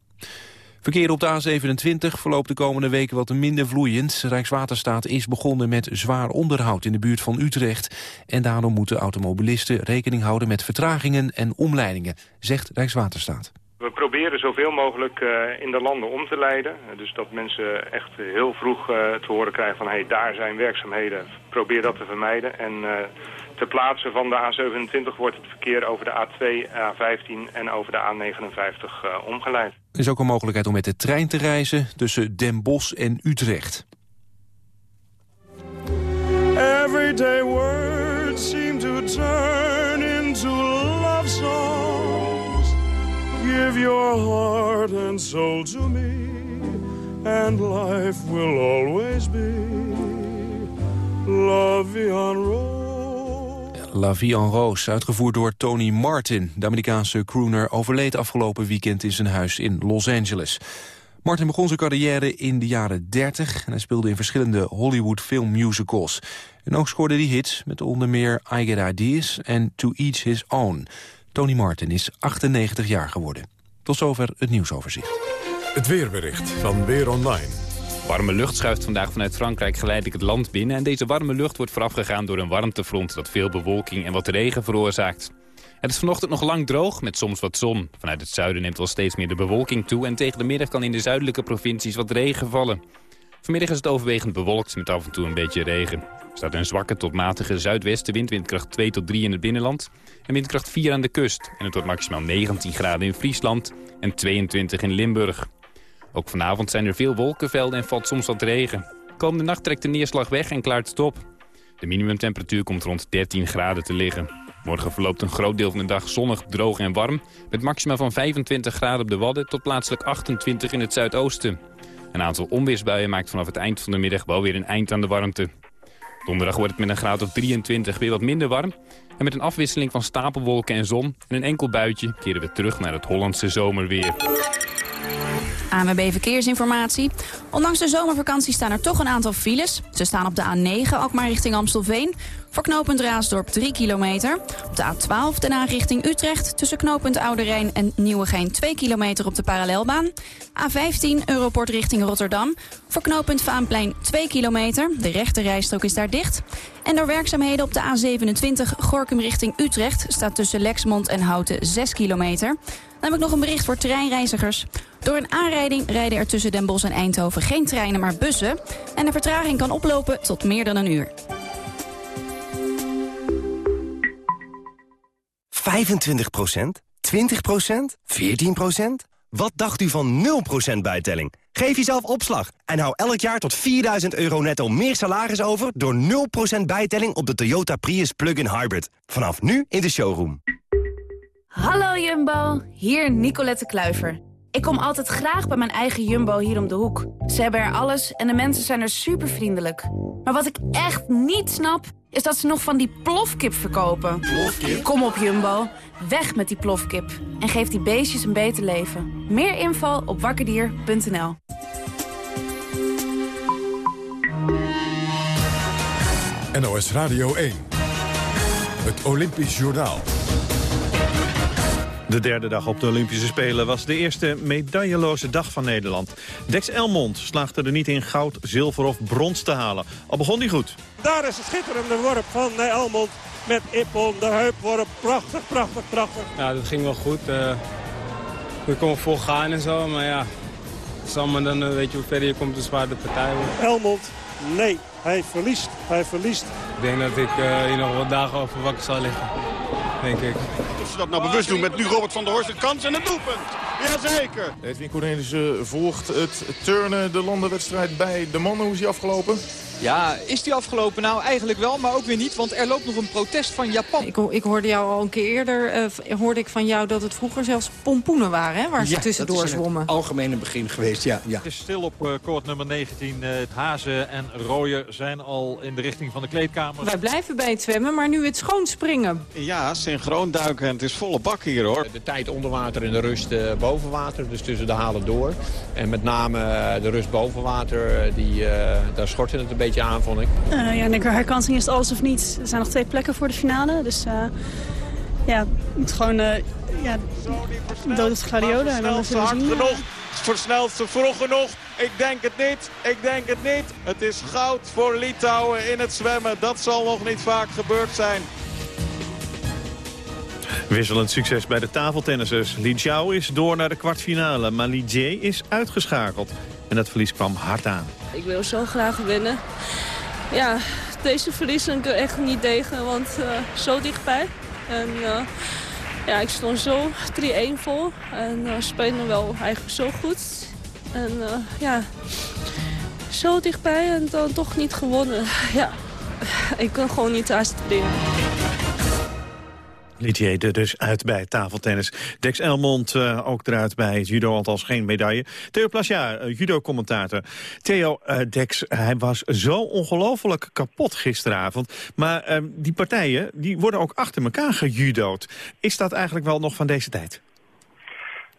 Verkeer op de A27 verloopt de komende weken wat minder vloeiend. Rijkswaterstaat is begonnen met zwaar onderhoud in de buurt van Utrecht. En daarom moeten automobilisten rekening houden met vertragingen en omleidingen, zegt Rijkswaterstaat. We proberen zoveel mogelijk uh, in de landen om te leiden. Dus dat mensen echt heel vroeg uh, te horen krijgen van... hé, hey, daar zijn werkzaamheden. Probeer dat te vermijden. En uh, ter plaatse van de A27 wordt het verkeer over de A2, A15 en over de A59 omgeleid. Er is ook een mogelijkheid om met de trein te reizen tussen Den Bosch en Utrecht. Everyday words Give your heart and soul to me, and life will always be La Vie en. La Vie en Rose, uitgevoerd door Tony Martin. De Amerikaanse crooner overleed afgelopen weekend in zijn huis in Los Angeles. Martin begon zijn carrière in de jaren 30 en hij speelde in verschillende Hollywood filmmusicals. En ook scoorde hij hits met onder meer I Get Ideas en To Each His Own. Tony Martin is 98 jaar geworden. Tot zover het nieuwsoverzicht. Het weerbericht van Weer Online. Warme lucht schuift vandaag vanuit Frankrijk geleidelijk het land binnen... en deze warme lucht wordt voorafgegaan door een warmtefront... dat veel bewolking en wat regen veroorzaakt. Het is vanochtend nog lang droog, met soms wat zon. Vanuit het zuiden neemt al steeds meer de bewolking toe... en tegen de middag kan in de zuidelijke provincies wat regen vallen. Vanmiddag is het overwegend bewolkt met af en toe een beetje regen. Staat een zwakke tot matige zuidwestenwind, windkracht 2 tot 3 in het binnenland... en windkracht 4 aan de kust. En het wordt maximaal 19 graden in Friesland en 22 in Limburg. Ook vanavond zijn er veel wolkenvelden en valt soms wat regen. Komende nacht trekt de neerslag weg en klaart het op. De minimumtemperatuur komt rond 13 graden te liggen. Morgen verloopt een groot deel van de dag zonnig, droog en warm... met maxima van 25 graden op de Wadden tot plaatselijk 28 in het zuidoosten. Een aantal onweersbuien maakt vanaf het eind van de middag wel weer een eind aan de warmte. Donderdag wordt het met een graad of 23 weer wat minder warm... en met een afwisseling van stapelwolken en zon en een enkel buitje... keren we terug naar het Hollandse zomerweer. ANWB Verkeersinformatie. Ondanks de zomervakantie staan er toch een aantal files. Ze staan op de A9, ook maar richting Amstelveen. Voor knooppunt Raasdorp 3 kilometer. Op de A12 Den Haag richting Utrecht. Tussen knooppunt Oude Rijn en Nieuwegein 2 kilometer op de parallelbaan. A15 Europort richting Rotterdam. Voor knooppunt Vaanplein 2 kilometer. De rechte rijstrook is daar dicht. En door werkzaamheden op de A27 Gorkum richting Utrecht... staat tussen Lexmond en Houten 6 kilometer. Dan heb ik nog een bericht voor treinreizigers. Door een aanrijding rijden er tussen Den Bosch en Eindhoven geen treinen, maar bussen. En de vertraging kan oplopen tot meer dan een uur. 25% 20% 14% Wat dacht u van 0% bijtelling? Geef jezelf opslag en hou elk jaar tot 4000 euro netto meer salaris over... door 0% bijtelling op de Toyota Prius Plug-in Hybrid. Vanaf nu in de showroom. Hallo Jumbo, hier Nicolette Kluiver. Ik kom altijd graag bij mijn eigen Jumbo hier om de hoek. Ze hebben er alles en de mensen zijn er super vriendelijk. Maar wat ik echt niet snap, is dat ze nog van die plofkip verkopen. Plofkip? Kom op Jumbo, weg met die plofkip. En geef die beestjes een beter leven. Meer info op wakkerdier.nl NOS Radio 1. Het Olympisch Journaal. De derde dag op de Olympische Spelen was de eerste medailleloze dag van Nederland. Dex Elmond slaagde er niet in goud, zilver of brons te halen. Al begon hij goed. Daar is een schitterende worp van Elmond met Ippon, de heupworp. Prachtig, prachtig, prachtig. Ja, dat ging wel goed. Uh, we konden vol gaan en zo, maar ja, samen dan uh, weet je hoe ver je komt, dus zwaar de partij wordt. Elmond, nee, hij verliest, hij verliest. Ik denk dat ik uh, hier nog wat dagen over wakker zal liggen, denk ik. Dat nou bewust doen met nu Robert van der Horst het kans en het doelpunt. Jazeker. Edwin Cornelissen volgt het turnen, de landenwedstrijd bij de mannen. Hoe is die afgelopen? Ja, is die afgelopen? Nou, eigenlijk wel, maar ook weer niet. Want er loopt nog een protest van Japan. Ik, ik hoorde jou al een keer eerder, uh, hoorde ik van jou dat het vroeger zelfs pompoenen waren, hè, waar ze tussendoor zwommen. het algemene begin geweest, ja. ja. Het is stil op uh, koord nummer 19. Uh, het Hazen en Rooyer zijn al in de richting van de kleedkamer. Wij blijven bij het zwemmen, maar nu het schoonspringen. Ja, synchroon duiken en het is volle bak hier, hoor. De tijd onder water en de rust boven water, dus tussen de halen door. En met name de rust boven water, die, daar schortte het een beetje aan, vond ik. Uh, ja, denk herkansing is het alles of niet. Er zijn nog twee plekken voor de finale. Dus uh, ja, het moet gewoon uh, ja, dood is gladiolen. En dan zullen we zien. Genoeg. Versnelt ze vroeg genoeg? Ik denk het niet. Ik denk het niet. Het is goud voor Litouwen in het zwemmen. Dat zal nog niet vaak gebeurd zijn. Wisselend succes bij de tafeltennissers. Li Jiao is door naar de kwartfinale, maar Li Jie is uitgeschakeld. En dat verlies kwam hard aan. Ik wil zo graag winnen. Ja, deze verlies ik echt niet tegen, want uh, zo dichtbij. En uh, ja, ik stond zo 3-1 voor en uh, wel eigenlijk zo goed. En ja, zo dichtbij en dan toch niet gewonnen. Ja, ik kan gewoon niet accepteren. Litier er dus uit bij tafeltennis. Dex Elmond uh, ook eruit bij judo, althans geen medaille. Theo Plasja, uh, judo-commentator. Theo, uh, Dex, hij was zo ongelooflijk kapot gisteravond. Maar die partijen die worden ook achter elkaar gejudood. Is dat eigenlijk wel nog van deze tijd?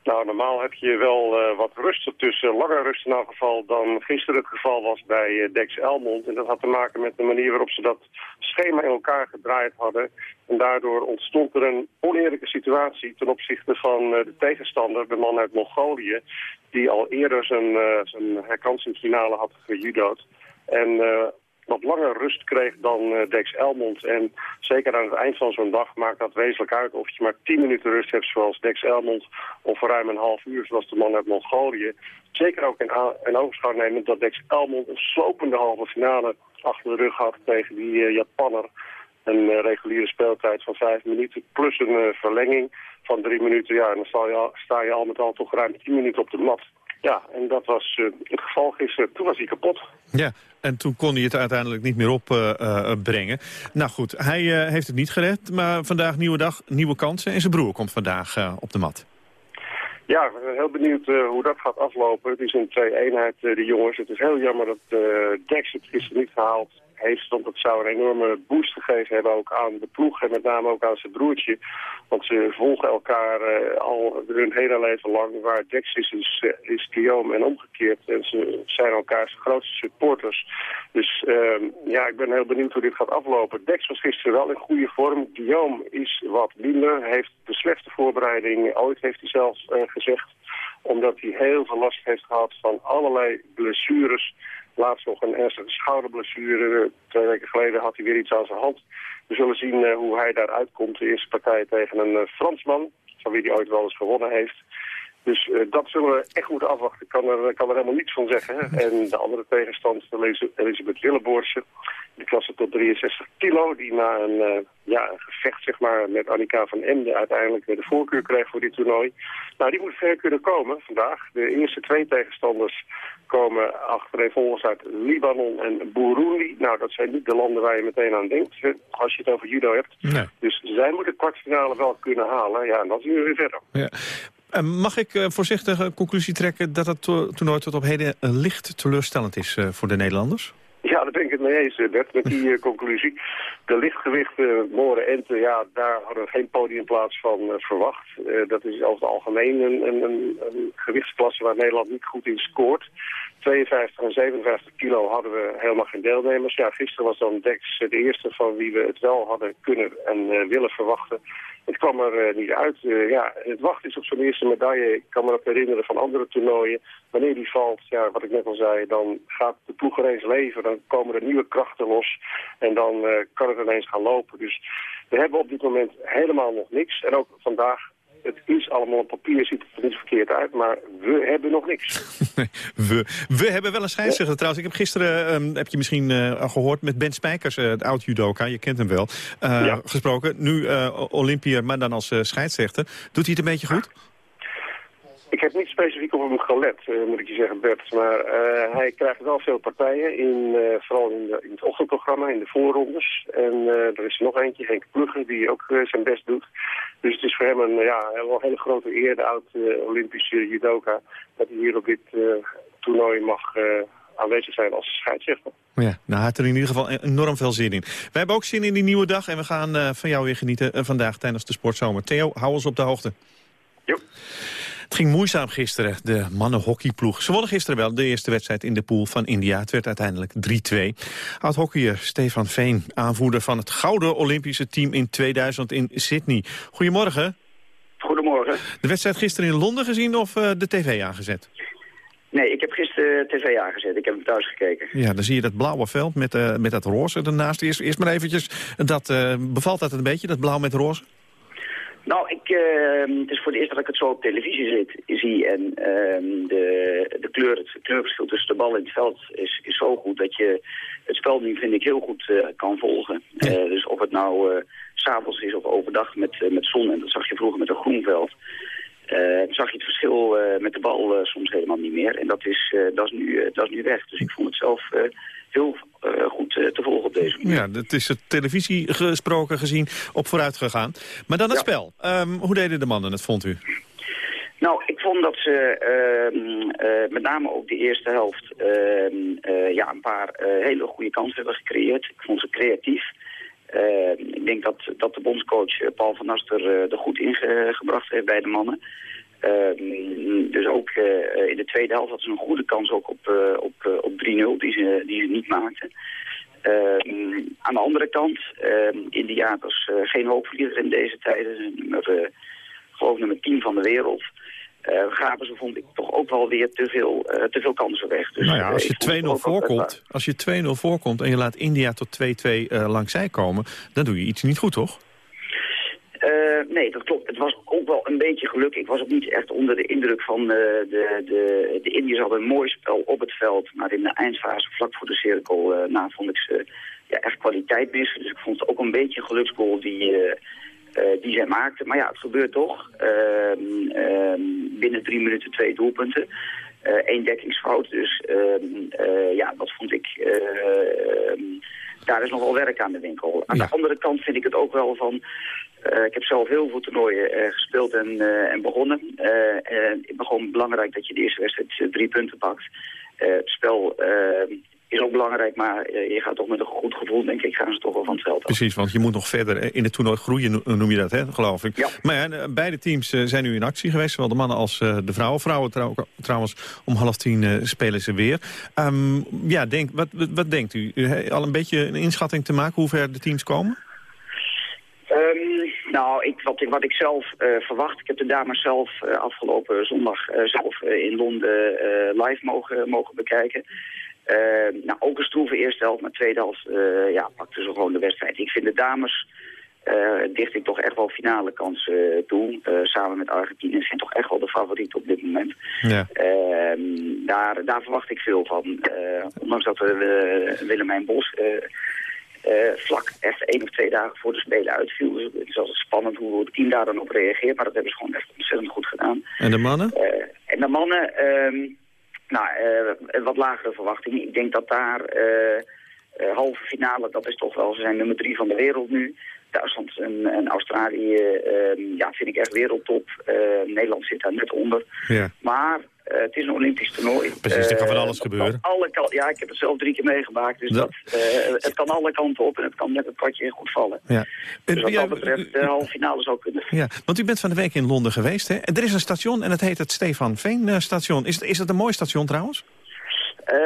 Nou, normaal heb je wel uh, wat rust ertussen, langer rust in elk geval dan gisteren het geval was bij uh, Dex Elmond. En dat had te maken met de manier waarop ze dat schema in elkaar gedraaid hadden. En daardoor ontstond er een oneerlijke situatie ten opzichte van uh, de tegenstander, de man uit Mongolië, die al eerder zijn, zijn herkansingsfinale had gejudood. En wat langer rust kreeg dan uh, Dex Elmond. En zeker aan het eind van zo'n dag maakt dat wezenlijk uit of je maar 10 minuten rust hebt zoals Dex Elmond... of ruim een half uur zoals de man uit Mongolië. Zeker ook in, in oogschouw nemen dat Dex Elmond een slopende halve finale achter de rug had tegen die uh, Japanner. Een uh, reguliere speeltijd van 5 minuten plus een verlenging van 3 minuten. Ja, en dan sta je, al, sta je al met al toch ruim 10 minuten op de mat. Ja, en dat was uh, het geval gisteren. Toen was hij kapot. Ja, en toen kon hij het uiteindelijk niet meer opbrengen. Uh, uh, nou goed, hij heeft het niet gered. Maar vandaag nieuwe dag, nieuwe kansen. En zijn broer komt vandaag op de mat. Ja, ik ben heel benieuwd hoe dat gaat aflopen. Het is een twee-eenheid, de jongens. Het is heel jammer dat Dex het gisteren niet gehaald heeft. Want dat zou een enorme boost gegeven hebben ook aan de ploeg en met name ook aan zijn broertje. Want ze volgen elkaar uh, al hun hele leven lang. Waar Dex is, is, uh, is Guillaume en omgekeerd. En ze zijn elkaars grootste supporters. Dus uh, ja, ik ben heel benieuwd hoe dit gaat aflopen. Dex was gisteren wel in goede vorm. Guillaume is wat minder. Heeft de slechtste voorbereiding ooit, heeft hij zelfs uh, gezegd. Omdat hij heel veel last heeft gehad van allerlei blessures laatst nog een ernstige schouderblessure. Twee weken geleden had hij weer iets aan zijn hand. We zullen zien uh, hoe hij daaruit komt. De eerste partij tegen een uh, Fransman, van wie hij ooit wel eens gewonnen heeft. Dus uh, dat zullen we echt moeten afwachten. Ik kan er, kan er helemaal niets van zeggen. En de andere tegenstander, Elisabeth Willeboortse, de klasse tot 63 kilo, die na een, uh, ja, een gevecht zeg maar, met Annika van Emden uiteindelijk de voorkeur kreeg voor dit toernooi. Nou, die moet ver kunnen komen vandaag. De eerste twee tegenstanders komen achtereenvolgens uit Libanon en Burundi. Nou, dat zijn niet de landen waar je meteen aan denkt als je het over judo hebt. Nee. Dus zij moeten de kwartfinale wel kunnen halen. Ja, en dan zien we weer verder. Ja. Uh, mag ik uh, voorzichtig een conclusie trekken dat het to toernooi tot op heden licht teleurstellend is voor de Nederlanders? Ja, daar ben ik mee eens, Bert, met die uh, conclusie. De lichtgewichten, Moren Ente, ja, daar hadden we geen podiumplaats van verwacht. Dat is over het algemeen een, een, een, gewichtsklasse waar Nederland niet goed in scoort. 52 en 57 kilo hadden we helemaal geen deelnemers. Ja, gisteren was dan Dex de eerste van wie we het wel hadden kunnen en willen verwachten. Het kwam er niet uit. Ja, het wachten is op zo'n eerste medaille. Ik kan me ook herinneren van andere toernooien. Wanneer die valt, ja, wat ik net al zei, dan gaat de ploeg ineens leven. Dan komen er nieuwe krachten los. En dan uh, kan het ineens gaan lopen. Dus we hebben op dit moment helemaal nog niks. En ook vandaag Het is allemaal op papier, ziet het er niet verkeerd uit, maar we hebben nog niks. we, we hebben wel een scheidsrechter trouwens. Ik heb gisteren, ehm, heb je misschien uh, gehoord, met Ben Spijkers, uh, het oud-judoka, je kent hem wel, uh, ja. gesproken. Nu Olympiër, maar dan als scheidsrechter. Doet hij het een beetje goed? Ik heb niet specifiek op hem gelet, uh, moet ik je zeggen, Bert. Maar uh, hij krijgt wel veel partijen, in, uh, vooral in, de, in, het ochtendprogramma, in de voorrondes. En er is nog eentje, Henk Plugger, die ook zijn best doet. Dus het is voor hem een, ja, wel een hele grote eer, de oud-Olympische judoka, dat hij hier op dit toernooi mag aanwezig zijn als scheidsrechter. Ja, nou, heeft er in ieder geval enorm veel zin in. Wij hebben ook zin in die nieuwe dag en we gaan van jou weer genieten vandaag tijdens de sportzomer. Theo, hou ons op de hoogte. Jo. Het ging moeizaam gisteren, de mannenhockeyploeg. Ze wonnen gisteren wel de eerste wedstrijd in de pool van India. Het werd uiteindelijk 3-2. Oud-hockeyer Stefan Veen, aanvoerder van het gouden Olympische team in 2000 in Sydney. Goedemorgen. Goedemorgen. De wedstrijd gisteren in Londen gezien of uh, de tv aangezet? Nee, ik heb gisteren tv aangezet. Ik heb hem thuis gekeken. Ja, dan zie je dat blauwe veld met, uh, met dat roze ernaast. Eerst, eerst maar eventjes, dat, uh, bevalt dat een beetje, dat blauw met roze? Nou, ik, uh, het is voor het eerst dat ik het zo op televisie zit, zie. En uh, de, de kleur, het kleurverschil tussen de bal en het veld is, is zo goed dat je het spel nu, vind ik, heel goed uh, kan volgen. Ja. dus of het nou s'avonds is of overdag met, met zon, en dat zag je vroeger met een groen veld. zag je het verschil met de bal soms helemaal niet meer. En dat is, dat is, nu, dat is nu weg. Dus ik vond het zelf heel goed uh, te volgen op deze manier. Ja, het is het televisie gesproken gezien op vooruit gegaan. Maar dan het ja. spel. Um, hoe deden de mannen het, vond u? Nou, ik vond dat ze uh, uh, met name ook de eerste helft uh, ja, een paar hele goede kansen hebben gecreëerd. Ik vond ze creatief. ik denk dat, dat de bondscoach Paul van Aster er goed ingebracht heeft bij de mannen. Uh, dus ook uh, in de tweede helft hadden ze een goede kans ook op, uh, op, op 3-0 die ze, die ze niet maakten. Ehm, aan de andere kant, ehm, India was geen hoopvlieger in deze tijden. Nummer, geloof nummer 10 van de wereld. gaven ze, vond ik, toch ook wel weer te veel, te veel kansen weg. Dus, nou ja, als je 2-0 voorkomt, als je 2-0 voorkomt en je laat India tot 2-2 langzij komen, dan doe je iets niet goed, toch? Uh, nee, dat klopt. Het was ook wel een beetje geluk. Ik was ook niet echt onder de indruk van uh, de, de, de Indiërs hadden een mooi spel op het veld. Maar in de eindfase, vlak voor de cirkel, uh, na vond ik ze ja, echt kwaliteit missen. Dus ik vond het ook een beetje een geluksgoal die, die zij maakten. Maar ja, het gebeurt toch. Ehm, ehm, binnen drie minuten twee doelpunten. Eén dekkingsfout. Dus ehm, ja, dat vond ik daar is nog wel werk aan de winkel. Aan ja. de andere kant vind ik het ook wel van... Uh, ik heb zelf heel veel toernooien uh, gespeeld en, uh, en begonnen. het is gewoon belangrijk dat je de eerste wedstrijd drie punten pakt. het spel is ook belangrijk, maar je gaat toch met een goed gevoel, denk ik, gaan ze toch wel van het veld af. Precies, want je moet nog verder in het toernooi groeien, noem je dat, hè, geloof ik. Ja. Maar ja, beide teams zijn nu in actie geweest, zowel de mannen als de vrouwen. Vrouwen trouw, trouwens, om half tien spelen ze weer. Um, ja, denk, wat, wat denkt u? u al een beetje een inschatting te maken hoe ver de teams komen? Um, nou, ik, wat, ik, wat ik zelf uh, verwacht, ik heb de dames zelf uh, afgelopen zondag uh, zelf in Londen live mogen, mogen bekijken. nou, ook een stroeve eerste helft, maar tweede helft ja, pakten ze gewoon de wedstrijd. Ik vind de dames, dicht ik toch echt wel finale kansen toe. samen met Argentinië zijn toch echt wel de favoriet op dit moment. Ja. Ehm, daar, daar verwacht ik veel van. ondanks dat we Willemijn Bos... Uh, vlak echt één of twee dagen voor de Spelen uitviel. Dus het is altijd spannend hoe het team daar dan op reageert. Maar dat hebben ze gewoon echt ontzettend goed gedaan. En de mannen? Uh, en de mannen, uh, nou, uh, wat lagere verwachtingen. Ik denk dat daar halve finale, dat is toch wel, ze zijn nummer drie van de wereld nu. Duitsland en, en Australië, ehm, ja, vind ik echt wereldtop. Nederland zit daar net onder. Ja. Maar uh, het is een Olympisch toernooi. Precies, er kan van alles gebeuren. Alle ja, ik heb het zelf drie keer meegemaakt. Dus dat, uh, het kan alle kanten op en het kan met het kwartje goed vallen. Ja. Dus wat dat betreft de halve finale zou kunnen. Ja, want u bent van de week in Londen geweest. Hè? Er is een station en het heet het Stefan Veen station. Is is het een mooi station trouwens? Uh,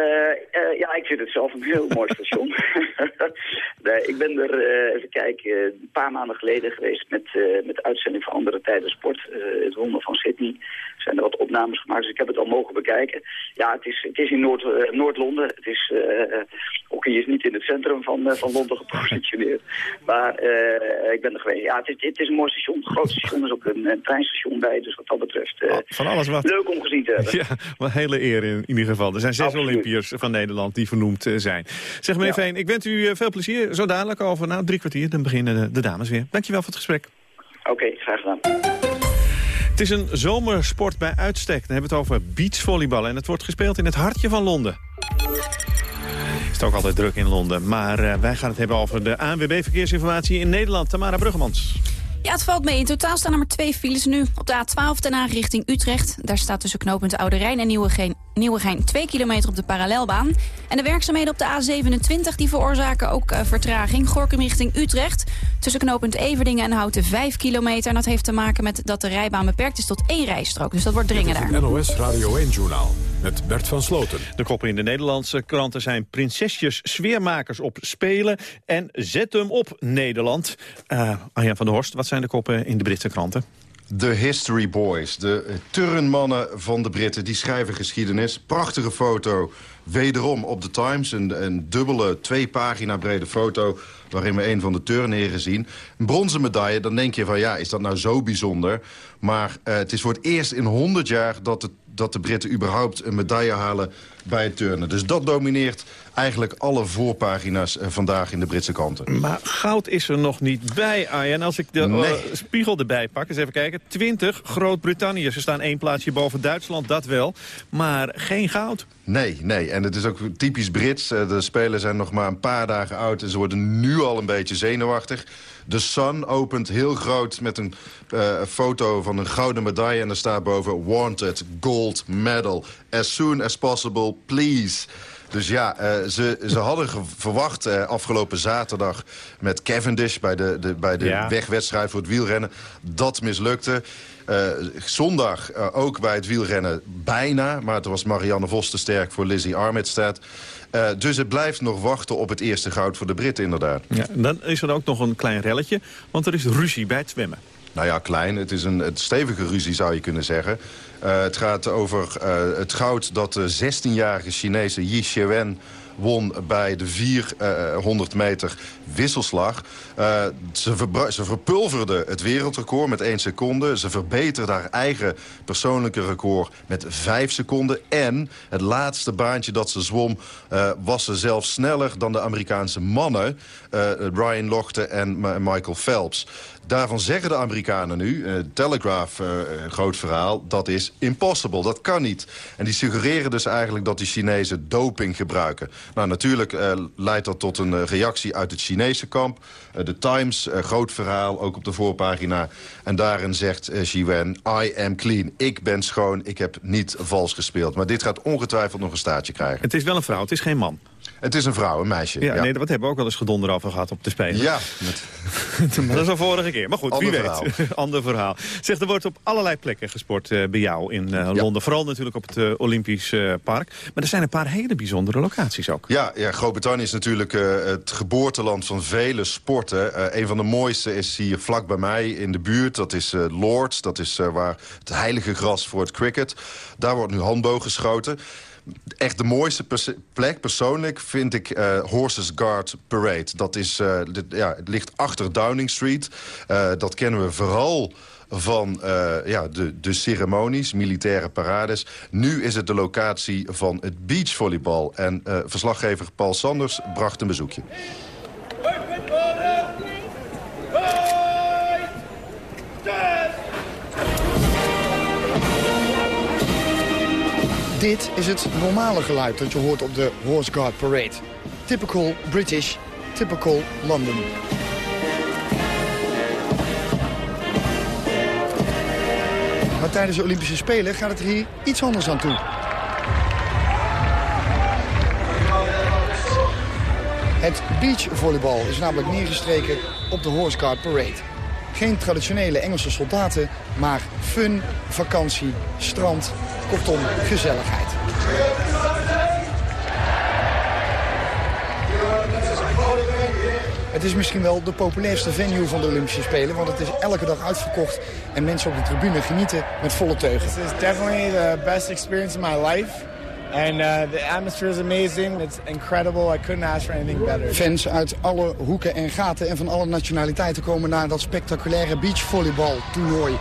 uh, ja, ik vind het zelf een heel mooi station. nee, ik ben er, uh, even kijken, een paar maanden geleden geweest met, met uitzending van Andere Tijden Sport. Het ronde van Sydney. Er zijn er wat opnames gemaakt, dus ik heb het al mogen bekijken. Ja, het is, het is in Noord, Noord-Londen. Het is, hockey is niet in het centrum van, van Londen gepositioneerd. Maar ik ben er geweest. Ja, het is, het is een mooi station. Het groot station is ook een, een treinstation bij. Dus wat dat betreft van alles wat... leuk om gezien te hebben. Ja, een hele eer in, ieder geval. Er zijn zes Olympiërs van Nederland die vernoemd zijn. Zeg meneer ja. Veen, ik wens u veel plezier. Zo dadelijk over na drie kwartier, dan beginnen de, de dames weer. Dankjewel voor het gesprek. Oké, okay, graag gedaan. Het is een zomersport bij uitstek. Dan hebben we het over beachvolleybal. En het wordt gespeeld in het hartje van Londen. Is ook altijd druk in Londen. Maar uh, wij gaan het hebben over de ANWB Verkeersinformatie in Nederland. Tamara Bruggemans. Ja, het valt mee. In totaal staan er maar twee files nu. Op de A12 ten Haag richting Utrecht. Daar staat tussen knooppunt Oude Rijn en Nieuwegein, Nieuwegein 2 kilometer op de parallelbaan. En de werkzaamheden op de A27 die veroorzaken ook uh, vertraging. Gorkum richting Utrecht. Tussen knooppunt Everdingen en Houten 5 kilometer. En dat heeft te maken met dat de rijbaan beperkt is tot één rijstrook. Dus dat wordt dringender. Het NOS Radio 1-journaal met Bert van Sloten. De koppen in de Nederlandse kranten zijn prinsesjes sfeermakers op Spelen en zet hem op Nederland. Uh, Arjan van der Horst, wat zijn de koppen in de Britse kranten? De History Boys, de turnmannen van de Britten, die schrijven geschiedenis. Prachtige foto, wederom op de Times. Een, dubbele, twee pagina brede foto waarin we een van de turnheren zien. Een bronzen medaille, dan denk je van ja, is dat nou zo bijzonder? Maar uh, het is voor het eerst in 100 jaar dat dat de Britten überhaupt een medaille halen bij het turnen. Dus dat domineert eigenlijk alle voorpagina's uh, vandaag in de Britse kranten. Maar goud is er nog niet bij, Arjen. Als ik de nee. uh, spiegel erbij pak, eens even kijken. 20 Groot-Brittannië. Ze staan één plaatsje boven Duitsland, dat wel. Maar geen goud. Nee, nee. En het is ook typisch Brits. Uh, de spelers zijn nog maar een paar dagen oud... en ze worden nu al een beetje zenuwachtig. De Sun opent heel groot met een uh, foto van een gouden medaille... en er staat boven Wanted Gold Medal. As soon as possible, please. Dus ja, uh, ze, ze hadden verwacht uh, afgelopen zaterdag met Cavendish... bij de, de, bij de ja. wegwedstrijd voor het wielrennen. Dat mislukte. Uh, zondag uh, ook bij het wielrennen bijna. Maar het was Marianne Vos te sterk voor Lizzie Armitstead. Uh, dus het blijft nog wachten op het eerste goud voor de Britten inderdaad. Ja, dan is er ook nog een klein relletje, want er is ruzie bij het zwemmen. Nou ja, klein. Het is een het stevige ruzie zou je kunnen zeggen. Uh, het gaat over uh, het goud dat de 16-jarige Chinese Yi Xiawen won bij de 400 meter wisselslag. Uh, ze, verpulverde het wereldrecord met 1 seconde. Ze verbeterde haar eigen persoonlijke record met 5 seconden. En het laatste baantje dat ze zwom... Uh, was ze zelfs sneller dan de Amerikaanse mannen... Uh, Ryan Lochte en Michael Phelps. Daarvan zeggen de Amerikanen nu, uh, Telegraph, uh, groot verhaal... dat is impossible, dat kan niet. En die suggereren dus eigenlijk dat die Chinezen doping gebruiken. Nou, natuurlijk leidt dat tot een reactie uit het Chinese kamp. De Times, groot verhaal, ook op de voorpagina. En daarin zegt Xi Wen, I am clean. Ik ben schoon, ik heb niet vals gespeeld. Maar dit gaat ongetwijfeld nog een staartje krijgen. Het is wel een vrouw, het is geen man. Het is een vrouw, een meisje. Ja, ja. nee, dat hebben we ook wel eens gedonder over gehad op de Spelen. Ja. Met... dat is al vorige keer. Maar goed, Ander wie verhaal. weet. Ander verhaal. Zeg, er wordt op allerlei plekken gesport uh, bij jou in uh, ja. Londen. Vooral natuurlijk op het uh, Olympisch Park. Maar er zijn een paar hele bijzondere locaties ook. Ja, ja Groot-Brittannië is natuurlijk het geboorteland van vele sporten. een van de mooiste is hier vlak bij mij in de buurt. Dat is Lords. Dat is waar het heilige gras voor het cricket. Daar wordt nu handboog geschoten echt de mooiste plek, persoonlijk, vind ik uh, Horses Guard Parade. Dat is, dit, ja, het ligt achter Downing Street. Uh, dat kennen we vooral van ja, de, de ceremonies, militaire parades. Nu is het de locatie van het beachvolleybal. En verslaggever Paul Sanders bracht een bezoekje. Dit is het normale geluid dat je hoort op de Horse Guard Parade. Typical British, typical London. Maar tijdens de Olympische Spelen gaat het er hier iets anders aan toe. Het beachvolleybal is namelijk neergestreken op de Horse Guard Parade. Geen traditionele Engelse soldaten, maar fun, vakantie, strand, kortom gezelligheid. Het is misschien wel de populairste venue van de Olympische Spelen, want het is elke dag uitverkocht en mensen op de tribune genieten met volle teugen. This is definitely the best experience of my life. And uh, the atmosphere is amazing. It's incredible. I couldn't ask for anything better. Fans uit alle hoeken en gaten en van alle nationaliteiten komen naar dat spectaculaire beachvolleybaltoernooi.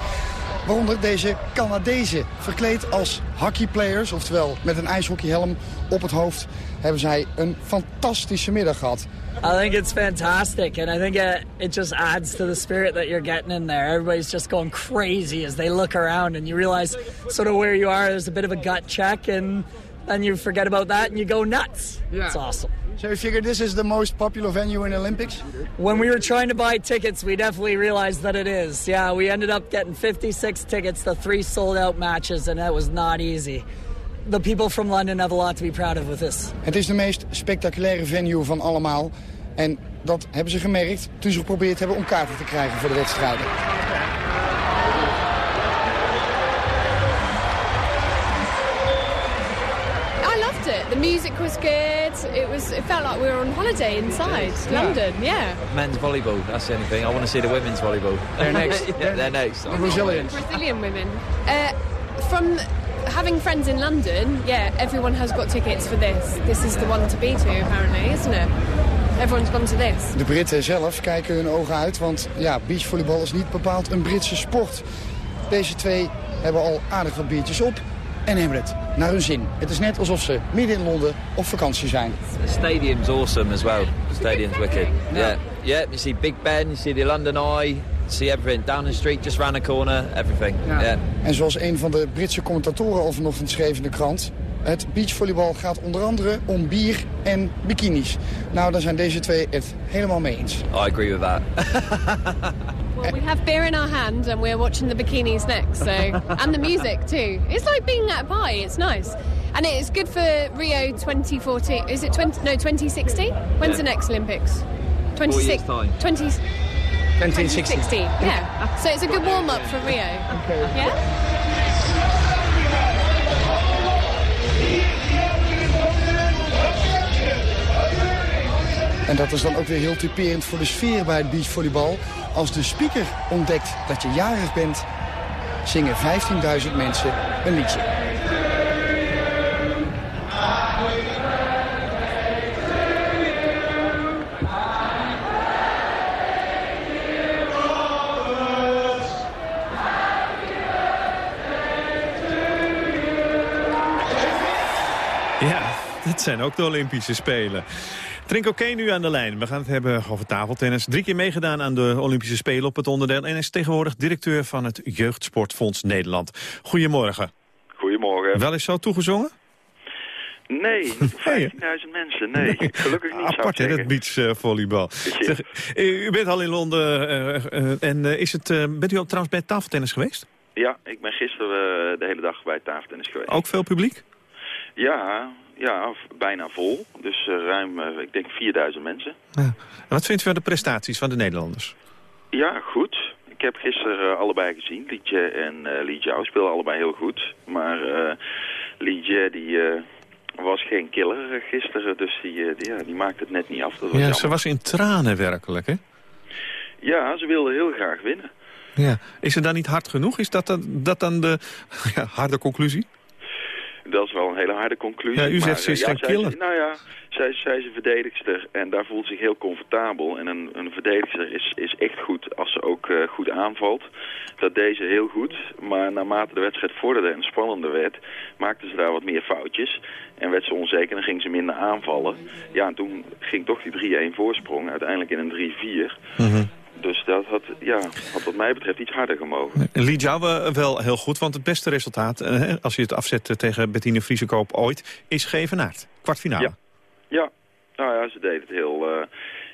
Waaronder deze Canadezen, verkleed als hockeyplayers, oftewel met een ijshockeyhelm op het hoofd, hebben zij een fantastische middag gehad. I think it's fantastic, and I think it, it just adds to the spirit that you're getting in there. Everybody's just going crazy as they look around, and you realize sort of where you are. There's a bit of a gut check, and then you forget about that, and you go nuts. Yeah. It's awesome. So you figure this is the most popular venue in the Olympics? When we were trying to buy tickets, we definitely realized that it is. Yeah, we ended up getting 56 tickets to three sold-out matches, and that was not easy. The people from London have a lot to be proud of with this. Het is de meest spectaculaire venue van allemaal. En dat hebben ze gemerkt toen ze geprobeerd hebben om kaarten te krijgen voor de wedstrijden. The music was good. It was. It felt like we were on holiday inside London. Yeah. Men's volleyball, that's the only thing. I want to see the women's volleyball. They're next. yeah, they're next. The Brazilians. Brazilian women. Uh, from having friends in London, yeah, everyone has got tickets for this. This is the one to be to, apparently, isn't it? Everyone's gone to this. De Britten zelf kijken hun ogen uit, want ja, beachvolleybal is niet bepaald een Britse sport. Deze twee hebben al aardig wat biertjes op en hebben het naar hun zin. Het is net alsof ze midden in Londen op vakantie zijn. The stadium's awesome as well. The stadium's wicked. Yeah. yeah, you see Big Ben, you see the London Eye, see everything. Down the street, just round the corner, everything. Yeah. En zoals een van de Britse commentatoren al vanochtend schreef in de krant... het beachvolleybal gaat onder andere om bier en bikinis. Nou, daar zijn deze twee het helemaal mee eens. I agree with that. Well, we have beer in our hand and we're watching the bikinis next, so and the music too. It's like being at a party. It's nice, and it's good for Rio 2014. Is it 20? No, 2016. When's the next Olympics? Four years 26. time. 20. 2016. Yeah. So it's a good warm up for Rio. Yeah. En dat is dan ook weer heel typerend voor de sfeer bij het beachvolleybal. Als de speaker ontdekt dat je jarig bent, zingen 15.000 mensen een liedje. Ja, dat zijn ook de Olympische Spelen. Drink oké nu aan de lijn. We gaan het hebben over tafeltennis. Drie keer meegedaan aan de Olympische Spelen op het onderdeel... en is tegenwoordig directeur van het Jeugdsportfonds Nederland. Goedemorgen. Goedemorgen. Wel eens zo toegezongen? Nee, niet voor 15.000 mensen. Nee, gelukkig niet Apart, hè, dat beachvolleybal. Eh, u bent al in Londen eh, eh, en is het, bent u al trouwens bij tafeltennis geweest? Ja, ik ben gisteren de hele dag bij tafeltennis geweest. Ook veel publiek? Ja, ja, bijna vol. Dus eh, ruim, eh, ik denk 4000 mensen. En wat vindt u van de prestaties van de Nederlanders? Ja, goed. Ik heb gisteren eh, allebei gezien. Liedje en Li Jiao speelden allebei heel goed. Maar Li Jie, die was geen killer gisteren. Dus die, die, ja, die maakte het net niet af. Dat was Ja, jammer. ze was in tranen werkelijk, hè? ja, ze wilde heel graag winnen. Ja. Is het dan niet hard genoeg? Is dat dan, dat dan de ja, harde conclusie? Dat is wel een hele harde conclusie. Ja, u zegt maar, ze is eh, geen zij killer. nou ja, zij, zij is een verdedigster en daar voelt zich heel comfortabel. En een, een verdedigster is, is echt goed als ze ook eh, goed aanvalt. Dat deed ze heel goed, maar naarmate de wedstrijd vorderde en spannender werd... maakte ze daar wat meer foutjes en werd ze onzeker en ging ze minder aanvallen. Ja, en toen ging toch die 3-1 voorsprong uiteindelijk in een 3-4... Dus dat had, ja, had wat mij betreft iets harder gemogen. Li Jiao eh, wel heel goed, want het beste resultaat... eh, als je het afzet eh, tegen Bettine Vriesekoop ooit... is Gevenaard, kwartfinale. Ja. Ja, nou ja, ze deed het heel, eh,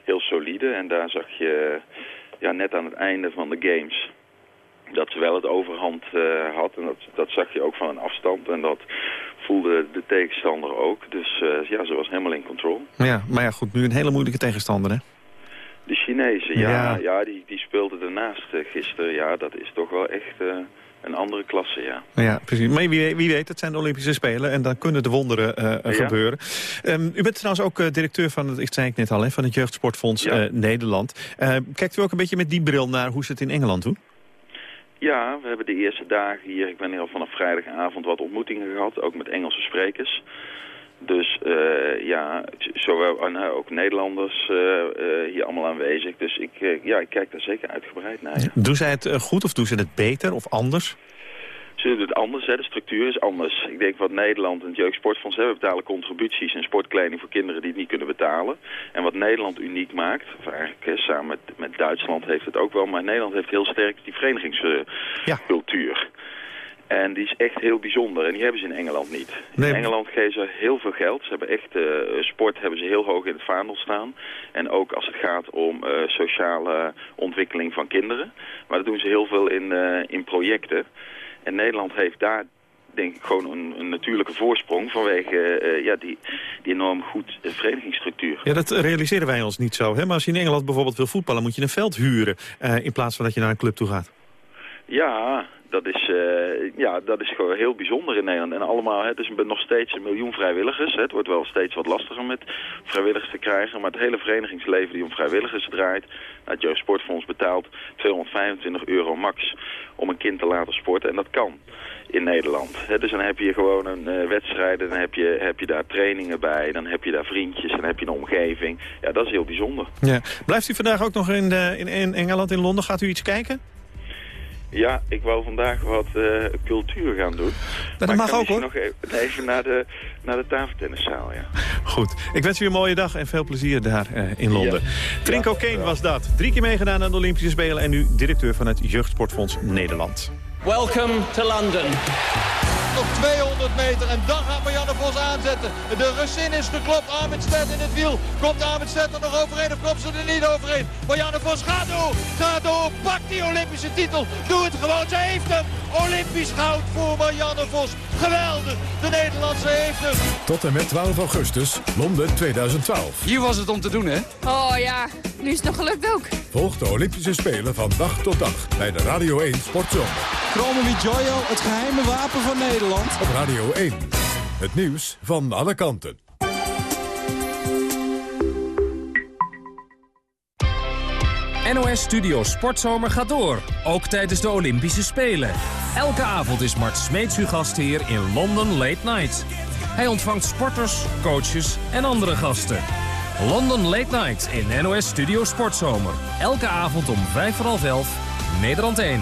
heel solide. En daar zag je ja, net aan het einde van de games dat ze wel het overhand eh, had. En dat, dat zag je ook van een afstand. En dat voelde de tegenstander ook. Dus eh, ja, ze was helemaal in control. Ja, maar ja, goed, nu een hele moeilijke tegenstander, hè? De Chinezen, ja, Ja. ja. die, die speelden ernaast eh, gisteren. Ja, dat is toch wel echt eh, een andere klasse, ja. Ja, precies. Maar wie, wie weet, het zijn de Olympische Spelen en dan kunnen de wonderen eh, Ja. gebeuren. Ehm, u bent trouwens ook directeur van het, ik zei het net al, hè, van het Jeugdsportfonds Ja. Nederland. Eh, kijkt u ook een beetje met die bril naar hoe ze het in Engeland doen? Ja, we hebben de eerste dagen hier, ik ben hier al vanaf vrijdagavond wat ontmoetingen gehad, ook met Engelse sprekers. Dus eh, ja, zowel en, eh, ook Nederlanders eh, hier allemaal aanwezig. Dus ik, ja, ik kijk daar zeker uitgebreid naar. Ja. Doen zij het goed of doen ze het beter of anders? Ze doen het anders, hè. de structuur is anders. Ik denk wat Nederland en het Jeugdsportfonds hebben, betalen contributies en sportkleding voor kinderen die het niet kunnen betalen. En wat Nederland uniek maakt, of eigenlijk hè, samen met, met Duitsland heeft het ook wel, maar Nederland heeft heel sterk die verenigingscultuur. En die is echt heel bijzonder en die hebben ze in Engeland niet. Nee. In Engeland geven ze heel veel geld. Ze hebben echt, eh, sport hebben ze heel hoog in het vaandel staan. En ook als het gaat om eh, sociale ontwikkeling van kinderen. Maar dat doen ze heel veel in, eh, in projecten. En Nederland heeft daar denk ik gewoon een, een natuurlijke voorsprong vanwege ja, die, die enorm goed verenigingsstructuur. Ja, dat realiseren wij ons niet zo. Hè? Maar als je in Engeland bijvoorbeeld wil voetballen, moet je een veld huren... in plaats van dat je naar een club toe gaat. Ja, dat is, eh, ja, dat is gewoon heel bijzonder in Nederland. En allemaal, hè, is nog steeds een miljoen vrijwilligers. Hè. Het wordt wel steeds wat lastiger met vrijwilligers te krijgen. Maar het hele verenigingsleven die om vrijwilligers draait... Nou, het Jeugdsportfonds betaalt 225 euro max om een kind te laten sporten. En dat kan in Nederland. Dus dan heb je gewoon een eh, wedstrijd, dan heb je, heb je daar trainingen bij... dan heb je daar vriendjes, dan heb je een omgeving. Ja, dat is heel bijzonder. Ja. Blijft u vandaag ook nog in, in, in Engeland, in Londen? Gaat u iets kijken? Ja, ik wou vandaag wat eh, cultuur gaan doen. Dat maar mag ook, hoor. nog even, even naar de, naar de tafeltenniszaal, ja. Goed. Ik wens u een mooie dag en veel plezier daar eh, in Londen. Trinko Kane was dat. Drie keer meegedaan aan de Olympische Spelen... en nu directeur van het Jeugdsportfonds Nederland. Welcome to London. Nog 200 meter en dan gaat Marianne Vos aanzetten. De Russin is geklopt. Armitstedt in het wiel. Komt Armitstedt er nog overheen of komt ze er niet overheen? Marianne Vos gaat door. Gaat door. Pakt die Olympische titel. Doe het gewoon. Ze heeft hem. Olympisch goud voor Marianne Vos. Geweldig. De Nederlandse heeft hem. Tot en met 12 augustus, Londen 2012. Hier was het om te doen, hè? Oh ja, nu is het nog gelukt ook. Volg de Olympische Spelen van dag tot dag bij de Radio 1 Sportzomer. Chromo Joyo, het geheime wapen van Nederland. Op Radio 1. Het nieuws van alle kanten. NOS Studio Sportzomer gaat door, ook tijdens de Olympische Spelen. Elke avond is Mart Smeets uw gastheer in London Late Night. Hij ontvangt sporters, coaches en andere gasten. London Late Night in NOS Studio Sportzomer. Elke avond om vijf voor half elf, Nederland 1.